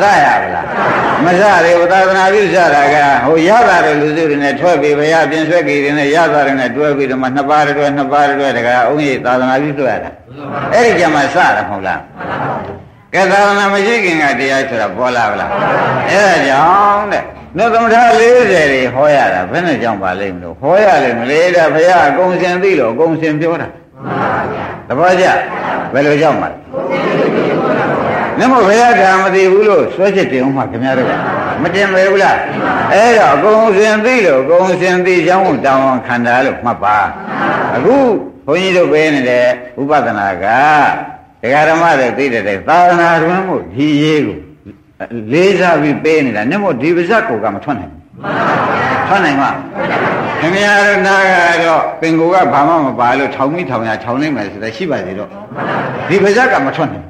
စရပါလားမစသေးဘူးသာသနာပြုစတာကဟိုရတာတဲ့လူစုတွေနဲ့ထွက်ပြီးဘုရားပြင်ဆွဲကြည်တွေနဲ့ရတာတွေနဲ့တွဲပြီးတော့မှနှစ်ပါးတွဲနှစ်ပါးတွဲတကအုံးကြီးသာသနာပြုလွှဲတာအဲ့ဒီကြမှာစတာမဟုတ်လားကဲသာသနာမရှိခင်ကတရားဆိုတာပေါ်လာဗလားအဲ့ဒါကြောင့်တဲ့နှုတ်သမထ40တွေဟောရတာဘယ်နဲ့ကြောင့်ပါလိမ့်မလို့ဟောရလိမ့်မလေဒါဘုရားအကုန်စင်သိလို့အကုန်စင်ပြောတာသဘောကျဘယ်လိုကြောင့်ပါလဲ မဟုတ်ဘုရားကမသိဘူးလို့စွဲချက်တင်အောင်မှခင်ဗျားတို့ကမတင်ပဲဘူးလားအဲ့တော့အကုန်စင်သိလို့အကုန်စင်သိကြောင်းတောင်းခန္ဓာလို့မှတ်ပါအခုဘုန်းကြီးတို့ပဲနေတဲ့ဥပဒနာကဒကာဓမ္မတွေသိတဲ့သာသနာတွင်မို့ဒီရေးကိုလေးစားပြီးပေးနေတာနဲ့မို့ဒီပါဇက်ကိုကမထွက်နိုင်ဘူးထွက်နိုင်မှာခင်ဗျားတို့နာကတော့ပင်ကိုကဘာမှမပါလို့ထောင်မိထောင်ရထောင်နိုင်မယ်ဆိုတော့ရှိပါသေးတော့ဒီပါဇက်ကမထွက်နိုင်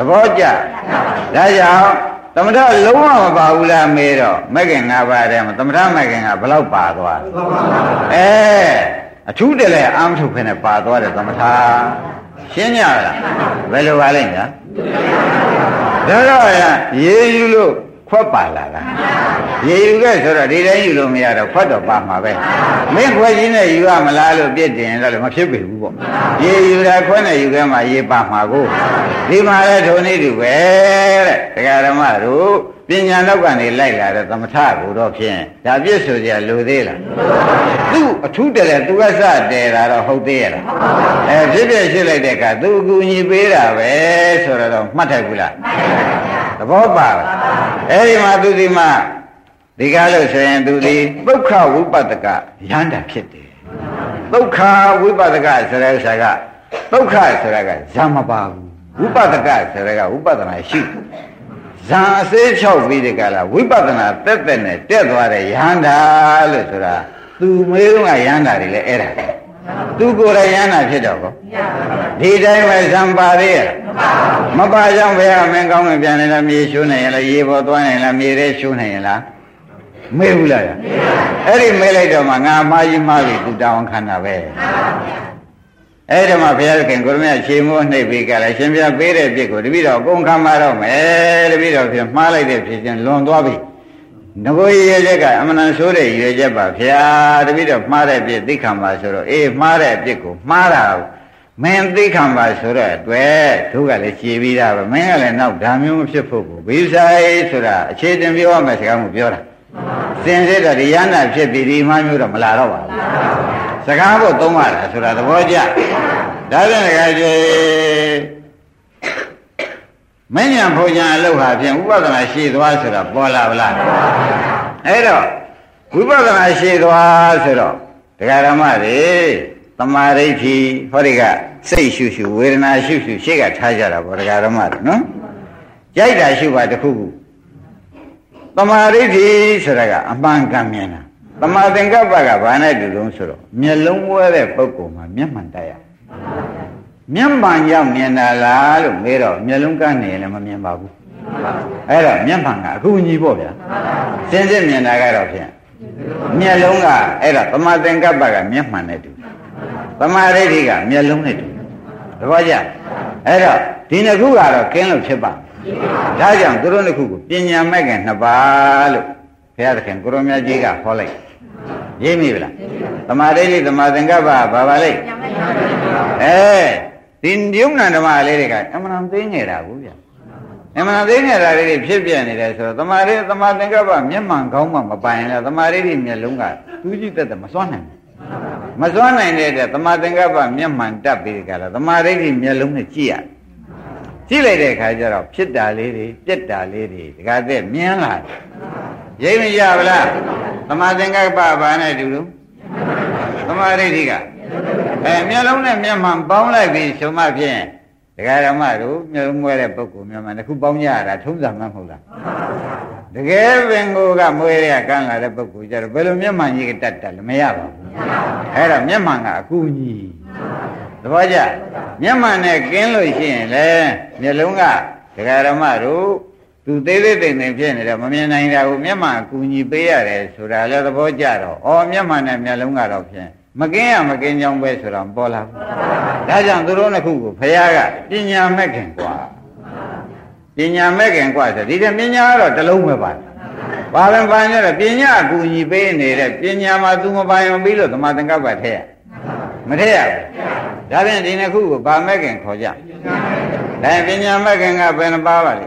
သဘောကျဒါကြောင့်သမထလုံးဝမပါဘူးလားမေးတော့မကင်၅ပါးတည်းမှာသမထမကင်ကဘလောက်ပါသွားအဲအထူးတလဲအာမထုဖဲနဲ့ပါသွားတယ်သမထရှင်းကြလားဘယ်လိုပါလဲညာဒါတော့ရေယူလို့ ခွက်ပါလာလားရေယူခဲ့ဆိုတော့ဒီတိုင်းယူလို့မရတော့ခွက်တော့ပါမှာပဲမင်းခွက်ကြီးနဲ့ယူရမလားလို့ပြစ်တင်တော့မဖြစ်ပြီဘူးပေါ့ရေယူတာခွက်နဲ့ယူခဲ့မှရေပါမှာကိုဒီမှာလည်းထုံနေတူပဲတဲ့တရားဓမ္မတို့ပညာတော့ကနေလိုက်လာတဲ့သမထကိုတော့ဖြင့်ဒါပြစ်ဆိုကြလိုသေးလားသူ့အထူးတည်းသူကစတယ်တာတော့ဟုတ်သေးရဲ့လားအဲဖြစ်ဖြစ်ရှိလိုက်တဲ့အခါသူအကူညီပေးတာပဲဆိုတော့မှတ်ထိုက်ဘူးလား သဘောပါလားအဲ့ဒီမှာသူဒီမှာဒီကားလို့ဆိုရင်သူဒီဒုက္ခဝိပဿကရဟန္တာဖြစ်တယ်ဒုက္ခဝိပဿကဆိုတဲ့ဥစ္စာကဒုက္ခဆိုတာကဇာမပါဘူးဝိပဿကဆိုတာကဝိပဿနာရှိဇာအစေးဖြောက်ပြီးဒီကလာဝိပဿနာတက်တက်နဲ့တက်သွားတဲ့ယဟန္တာလို့ဆိုတာသူမေးတော့ကယဟန္တာတွေလည်းအဲ့ဒါ သူကိုယ်တိုင်ယဟန္တာဖြစ်တော့ကောဒီတိုင်းပဲဇံပါသေးရဲ့မပါကြောင့်ဘုရားမင်းကောင်းမပြန်နေလားမြေရှုနေရလားရေပေါ်သွားနေလားမြေထဲရှုနေရလားမေးဘူးလားအဲ့ဒီမေးလိုက်တော့မှငါမာကြီးမားပြီသူတောင်းခန္ဓာပဲအဲ့ဒီမှာဘုရားခင်ကိုရမရှေမိုးနှိပ်ပြီးကြလားရှင်ပြပေးတဲ့ပြစ်ကိုတပည့်တော်အကုန်ခံပါတော့မယ်တပည့်တော်ဖြင့်မှားလိုက်တဲ့ဖြစ်ချင်းလွန်သွားပြီ ငကိုရည်ချက်ကအမှန်တန်ဆိုးတဲ့ရည်ချက်ပါဗျာတပည့်တော်မှားတဲ့ပြစ်သိခံပါဆိုတော့အေးမှားတဲ့ပြစ်ကိုမှားတာမင်းသိခံပါဆိုတော့အတွက်တို့ကလည်းရှည်ပြီးသားပဲမင်းကလည်းနောက်ဒါမျိုးမဖြစ်ဖို့ကိုဘိဆိုင်ဆိုတာအခြေတင်ပြောရမယ်စကားမျိုးပြောတာစင်စစ်တော့ဒီရဟနာဖြစ်ပြီးဒီမှမျိုးတော့မလာတော့ပါဘူးစကားဖို့သုံးရတာဆိုတာသဘောကျဒါပြန်တကယ်ကျေ မဉ္ဇဉ်ဘုံညာအလုပ်ဟာဖြင့်ဥပဒနာရှိသွားဆိုတာပေါ်လာဗလားအဲ့တော့ဝိပဿနာရှိသွားဆိုတော့တရားဓမ္မတွေသမာဓိဋ္ဌိဟောဒီကစိတ်ရှုရှုဝေဒနာရှုရှုရှေ့ကထားကြတာဗောတရားဓမ္မတွေနော်ကြိုက်တာရှုပါတခုခုသမာဓိဋ္ဌိဆိုတာကအမှန်ကန်မြင်တာသမာသင်္ကပ္ပကဘာနဲ့တူလုံးဆိုတော့မျက်လုံးဝဲတဲ့ပုဂ္ဂိုလ်မှာမျက်မှန်တတ်ရ မျက်မှန်ကြောင့်မြင်တာလားလို့မေးတော့မျက်လုံးကန်းနေလည်းမမြင်ပါဘူးအဲ့တော့မျက်မှန်ကအကူညီပေါ့ဗျာစင်စစ်မြင်တာကတော့ဖြင့်မျက်လုံးကအဲ့ဒါသမာသင်္ကပ္ပကမျက်မှန်နဲ့တူသမာဓိဋ္ဌိကမျက်လုံးနဲ့တူတပည့်ကြအဲ့တော့ဒီနှစ်ခုကတော့ကင်းလို့ဖြစ်ပါဒါကြောင့်သူတို့နှစ်ခုကိုပညာမဲ့ခင်နှစ်ပါးလို့ဘုရားသခင်ကိုရောမြတ်ကြီးကဟောလိုက်ရိပ်မိဗလားသမာဓိဋ္ဌိသမာသင်္ကပ္ပဘာပါလဲအဲ ဒီယုံနာဓမ္မလေးတွေကအမှန်သိငယ်တာဘူးဗျအမှန်သိငယ်တာလေးတွေဖြစ်ပြနေတယ်ဆိုတော့သမာဓိသမာသင်္ကပ္ပမျက်မှန်ကောင်းမှမပိုင်လဲသမာဓိဋ္ဌိမျက်လုံးကသူကြည့်တတ်တယ်မစွမ်းနိုင်ဘူးမစွမ်းနိုင်တဲ့အတွက်သမာသင်္ကပ္ပမျက်မှန်တက်ပြီးကြလားသမာဓိဋ္ဌိမျက်လုံးနဲ့ကြည့်ရကြည့်လိုက်တဲ့အခါကျတော့ဖြစ်တာလေးတွေပြက်တာလေးတွေဒီကတဲ့မြင်လာရိပ်မရဗလားသမာသင်္ကပ္ပဘာနဲ့တူလို့သမာဓိဋ္ဌိက အဲမျက်လုံးနဲ့မျက်မှန်ပေါင်းလိုက်ပြီးဆိုမှဖြင့်ဒကာရမတို့မျက်လုံးမွဲတဲ့ပုဂ္ဂိုလ်မျက်မှန်တစ်ခုပေါင်းကြရတာထုံးစံမှမဟုတ်လားတကယ်ပင်ကိုကမွေးရကန်းလာတဲ့ပုဂ္ဂိုလ်ကြတော့ဘယ်လိုမျက်မှန်ကြီးကတတ်တယ်လဲမရပါဘူးအဲ့တော့မျက်မှန်ကအကူကြီးသဘောကျမျက်မှန်နဲ့ကင်းလို့ရှိရင်လေမျက်လုံးကဒကာရမတို့သူသေးသေးတိမ်တိမ်ဖြစ်နေတယ်မမြင်နိုင်တာကိုမျက်မှန်အကူကြီးပေးရတယ်ဆိုတာလည်းသဘောကျတော့ဩမျက်မှန်နဲ့မျက်လုံးကတော့ဖြင့် မကင်းရမကင်းကြောင်းပဲဆိုတော့ပေါ်လာဘူးဒါကြောင့်သူတို့နှစ်ခုကိုဖခင်ကပညာမဲ့ခင်กว่าပညာမဲ့ခင်กว่าဆိုဒီကပညာကတော့တစ်လုံးပဲပါဘာလဲဘာလဲပညာအကူကြီးပေးနေတဲ့ပညာမှာသူမပိုင်မပြီးလို့သမာသင်္ကပ္ပထည့်ရမထည့်ရဘူးဒါဖြင့်ဒီနှစ်ခုကိုဗာမဲ့ခင်ခေါ်ကြဒါပညာမဲ့ခင်ကဘယ်နှပါပါလဲ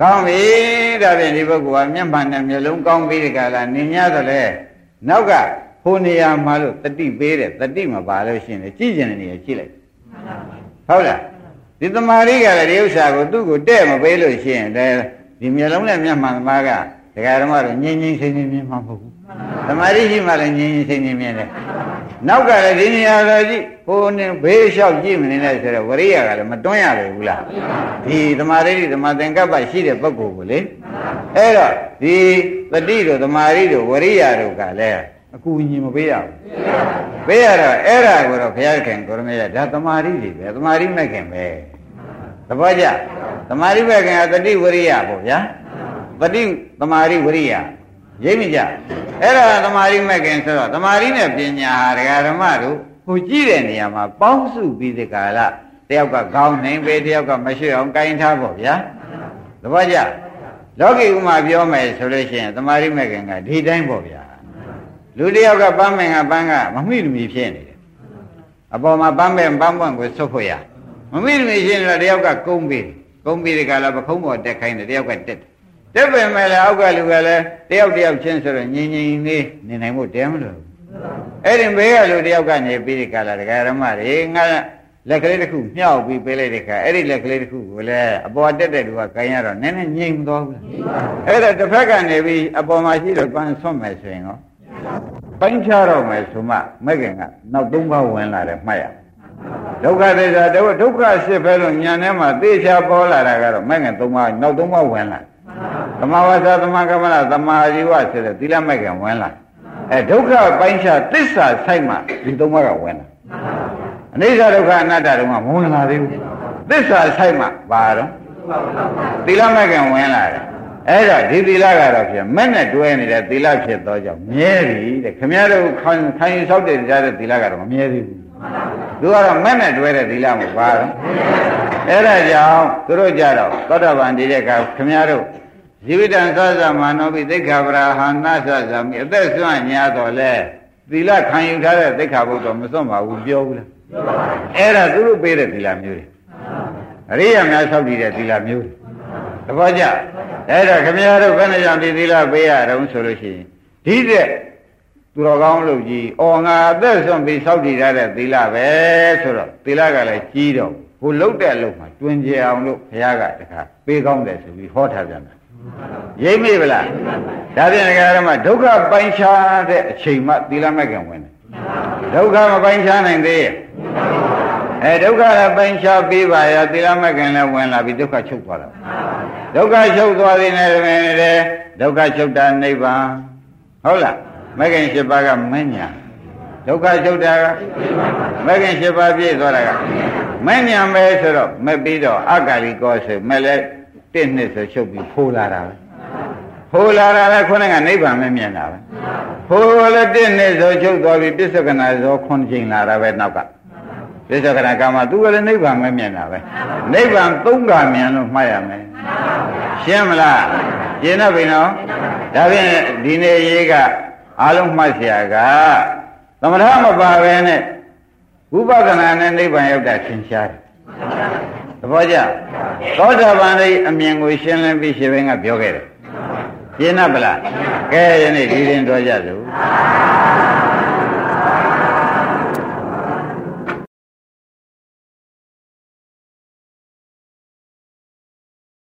ကောင်းပြီဒါဖြင့်ဒီပုဂ္ဂိုလ်ကမျက်မှန်နဲ့မျက်လုံးကောင်းပြီးဒီကလာနေ냐ဆိုလဲနောက်ကဟို နေရာမှာလို့တတိပေးတယ်တတိမပါလို့ရှိရင်ကြည့်ကျင်တဲ့နေရာကြည့်လိုက်ဟုတ်လားဒီတမာရီကလည်းဒီဥစ္စာကိုသူ့ကိုတဲ့မပေးလို့ရှိရင်လည်းဒီမျက်လုံးနဲ့မျက်မှန်သမားကဒကာဓမ္မတို့ငြိမ်ငြိမ်စိမ့်စိမ့်မြင်မှာမဟုတ်ဘူးတမာရီရှိမှလည်းငြိမ်ငြိမ်စိမ့်စိမ့်မြင်တယ်နောက်ကလည်းဒီနေရာတော်ကြည့်ဟိုနေဘေးလျှောက်ကြည့်မနေနဲ့ဆိုတော့ဝရိယကလည်းမတွန်းရလေဘူးလားဒီတမာရီတမာသင်္ကပ္ပရှိတဲ့ပုဂ္ဂိုလ်ကိုလေအဲ့တော့ဒီတတိတို့တမာရီတို့ဝရိယတို့ကလည်း အကူအညီမပေးရဘူးပေးရတော့အဲ့ဒါကိုတော့ဘုရားခင်ကိုရမေရဒါတမာရီတွေပဲတမာရီမဲ့ခင်ပဲသဘောကျတမာရီမဲ့ခင်ကတတိဝရိယပေါ့ဗျာတတိတမာရီဝရိယရိပ်မိကြအဲ့ဒါတမာရီမဲ့ခင်ဆိုတော့တမာရီနဲ့ပညာဟာဒကာဓမ္မတို့ဟိုကြည့်တဲ့နေရာမှာပေါင်းစုပြီးဒီကာလတယောက်ကခေါင်းနှိမ်ပေးတယောက်ကမရွှေ့အောင်ကင်ထားပေါ့ဗျာသဘောကျလောကီဥမာပြောမယ်ဆိုလို့ရှိရင်တမာရီမဲ့ခင်ကဒီတိုင်းပေါ့ဗျာ လူတယောက်ကပန်းမင်ကပန်းကမမိလူမီဖြစ်နေတယ်အပေါ်မှာပန်းမင်ပန်းပွင့်ကိုဆုတ်ဖို့ရမမိလူမီဖြစ်နေတော့တယောက်ကကုန်းပြီးကုန်းပြီးဒီကလာပခုံးပေါ်တက်ခိုင်းတယ်တယောက်ကတက်တယ်တက်ပင်မဲ့လည်းအောက်ကလူကလည်းတယောက်တယောက်ချင်းဆိုတော့ငြိမ်ငြိမ်လေးနေနိုင်ဖို့တဲမလို့အဲ့ဒီဘေးကလူတယောက်ကနေပြီးဒီကလာဒကာရမတွေငါလက်ကလေးတစ်ခုမြှောက်ပြီးပေးလိုက်တဲ့ခါအဲ့ဒီလက်ကလေးတစ်ခုကိုလည်းအပေါ်တက်တဲ့လူကကိုင်းရတော့နည်းနည်းငြိမ်သွားဘူးလားအဲ့ဒါတစ်ဖက်ကနေပြီးအပေါ်မှာရှိတော့ပန်းဆွတ်မယ်ဆိုရင်ရော ပိုင်းခြားတော့မယ်ဆိုမှမဲ့ခင်ကနောက်သုံးပါးဝင်လာတယ်မှတ်ရဒုက္ခသစ္စာဒုက္ခရှစ်ပဲလို့ညာထဲမှာသေချာပေါ်လာတာကတော့မဲ့ခင်သုံးပါးနောက်သုံးပါးဝင်လာသမဝါစာသမကမ္မနာသမာဓိဝဆိုတဲ့သီလမဲ့ခင်ဝင်လာအဲဒုက္ခပိုင်းခြားသစ္စာဆိုင်မှဒီသုံးပါးကဝင်လာအနိစ္စဒုက္ခအနတ္တတုံးကမဝင်လာသေးဘူးသစ္စာဆိုင်မှပါတော့သီလမဲ့ခင်ဝင်လာတယ် အဲ့တော့ဒီသီလကတော့ဖြင့်မဲ့နဲ့တွဲနေတဲ့သီလဖြစ်သောကြောင့်မြဲပြီတဲ့ခမည်းတော်ခံခံယူဆောက်တဲ့ကြားတဲ့သီလကတော့မမြဲသေးဘူးသူကတော့မဲ့နဲ့တွဲတဲ့သီလမဟုတ်ပါဘူးအဲ့ဒါကြောင့်သူတို့ကြတော့သောတာပန်ဒီတဲ့ကခမည်းတော်ဇီဝတံသဇမာနောပိသိက္ခာပရာဟာနာသဇာမိအသက်ဆွမ်းညာတော့လဲသီလခံယူထားတဲ့သိက္ခာပုဒ်တော့မစွန့်ပါဘူးပြောဘူးလားပြောပါဘူးအဲ့ဒါသူတို့ပေးတဲ့သီလမျိုးတွေအရိယာများဆောက်တည်တဲ့သီလမျိုးတွေ သဘောကျအဲ့ဒါခမည်းတော်ဘယ်နဲ့ကြောင့်ဒီသီလပေးရတော့ဆိုလို့ရှိရင်ဒီတဲ့သူတော်ကောင်းလို့ကြီးအော်ငါအသက်ဆုံးပြီးစောက်တည်ရတဲ့သီလပဲဆိုတော့သီလကလည်းကြီးတော့ဟိုလုတ်တဲ့လုတ်မှာတွင်ကြအောင်လို့ဘုရားကတခါပေးကောင်းတယ်ဆိုပြီးဟောထားပြန်တယ်ရိပ်မိဗလားဒါဖြင့်ဒကာရမဒုက္ခပိုင်းခြားတဲ့အချိန်မှသီလမဲ့ကံဝင်တယ်ဒုက္ခမပိုင်းခြားနိုင်သေးရဲ့ အဲဒုက္ခလည်းပိုင်းခြားပြီးပါရောသီလမဲ့ကံလည်းဝင်လာပြီးဒုက္ခချုပ်သွားတာဒုက္ခချုပ်သွားသေးတယ်မင်းလေဒုက္ခချုပ်တာနိဗ္ဗာန်ဟုတ်လားမဂ္ဂင်၈ပါးကမညာဒုက္ခချုပ်တာကမဂ္ဂင်၈ပါးပြည့်သွားတာကမညာပဲဆိုတော့မပြီးတော့အကာလီကောဆိုမဲ့လဲတစ်နှစ်ဆိုချုပ်ပြီးဖိုးလာတာပဲဖိုးလာတာလည်းခုနကနိဗ္ဗာန်မမြင်တာပဲဖိုးလည်းတစ်နှစ်ဆိုချုပ်သွားပြီးပစ္ဆကနာဇောခွန်ချိန်လာတာပဲနောက်က ပစ္ဆကနာကာမသူကလည်းနိဗ္ဗာန်မမြင်တာပဲနိဗ္ဗာန်သုံးကမြင်လို့မှတ်ရမယ်ရှင်းမလားရှင်းတော့ပြီနော်ဒါဖြင့်ဒီနေ့ရေးကအားလုံးမှတ်เสียကသမထမပါပဲနဲ့ဝိပဿနာနဲ့နိဗ္ဗာန်ရောက်တာသင်ရှားတယ်သဘောကျသောတာပန်ရဲ့အမြင်ကိုရှင်းလင်းပြီးရှင်ဘင်းကပြောခဲ့တယ်ရှင်းနပ်ပလားကဲယနေ့ဒီရင်တော်ကြစို့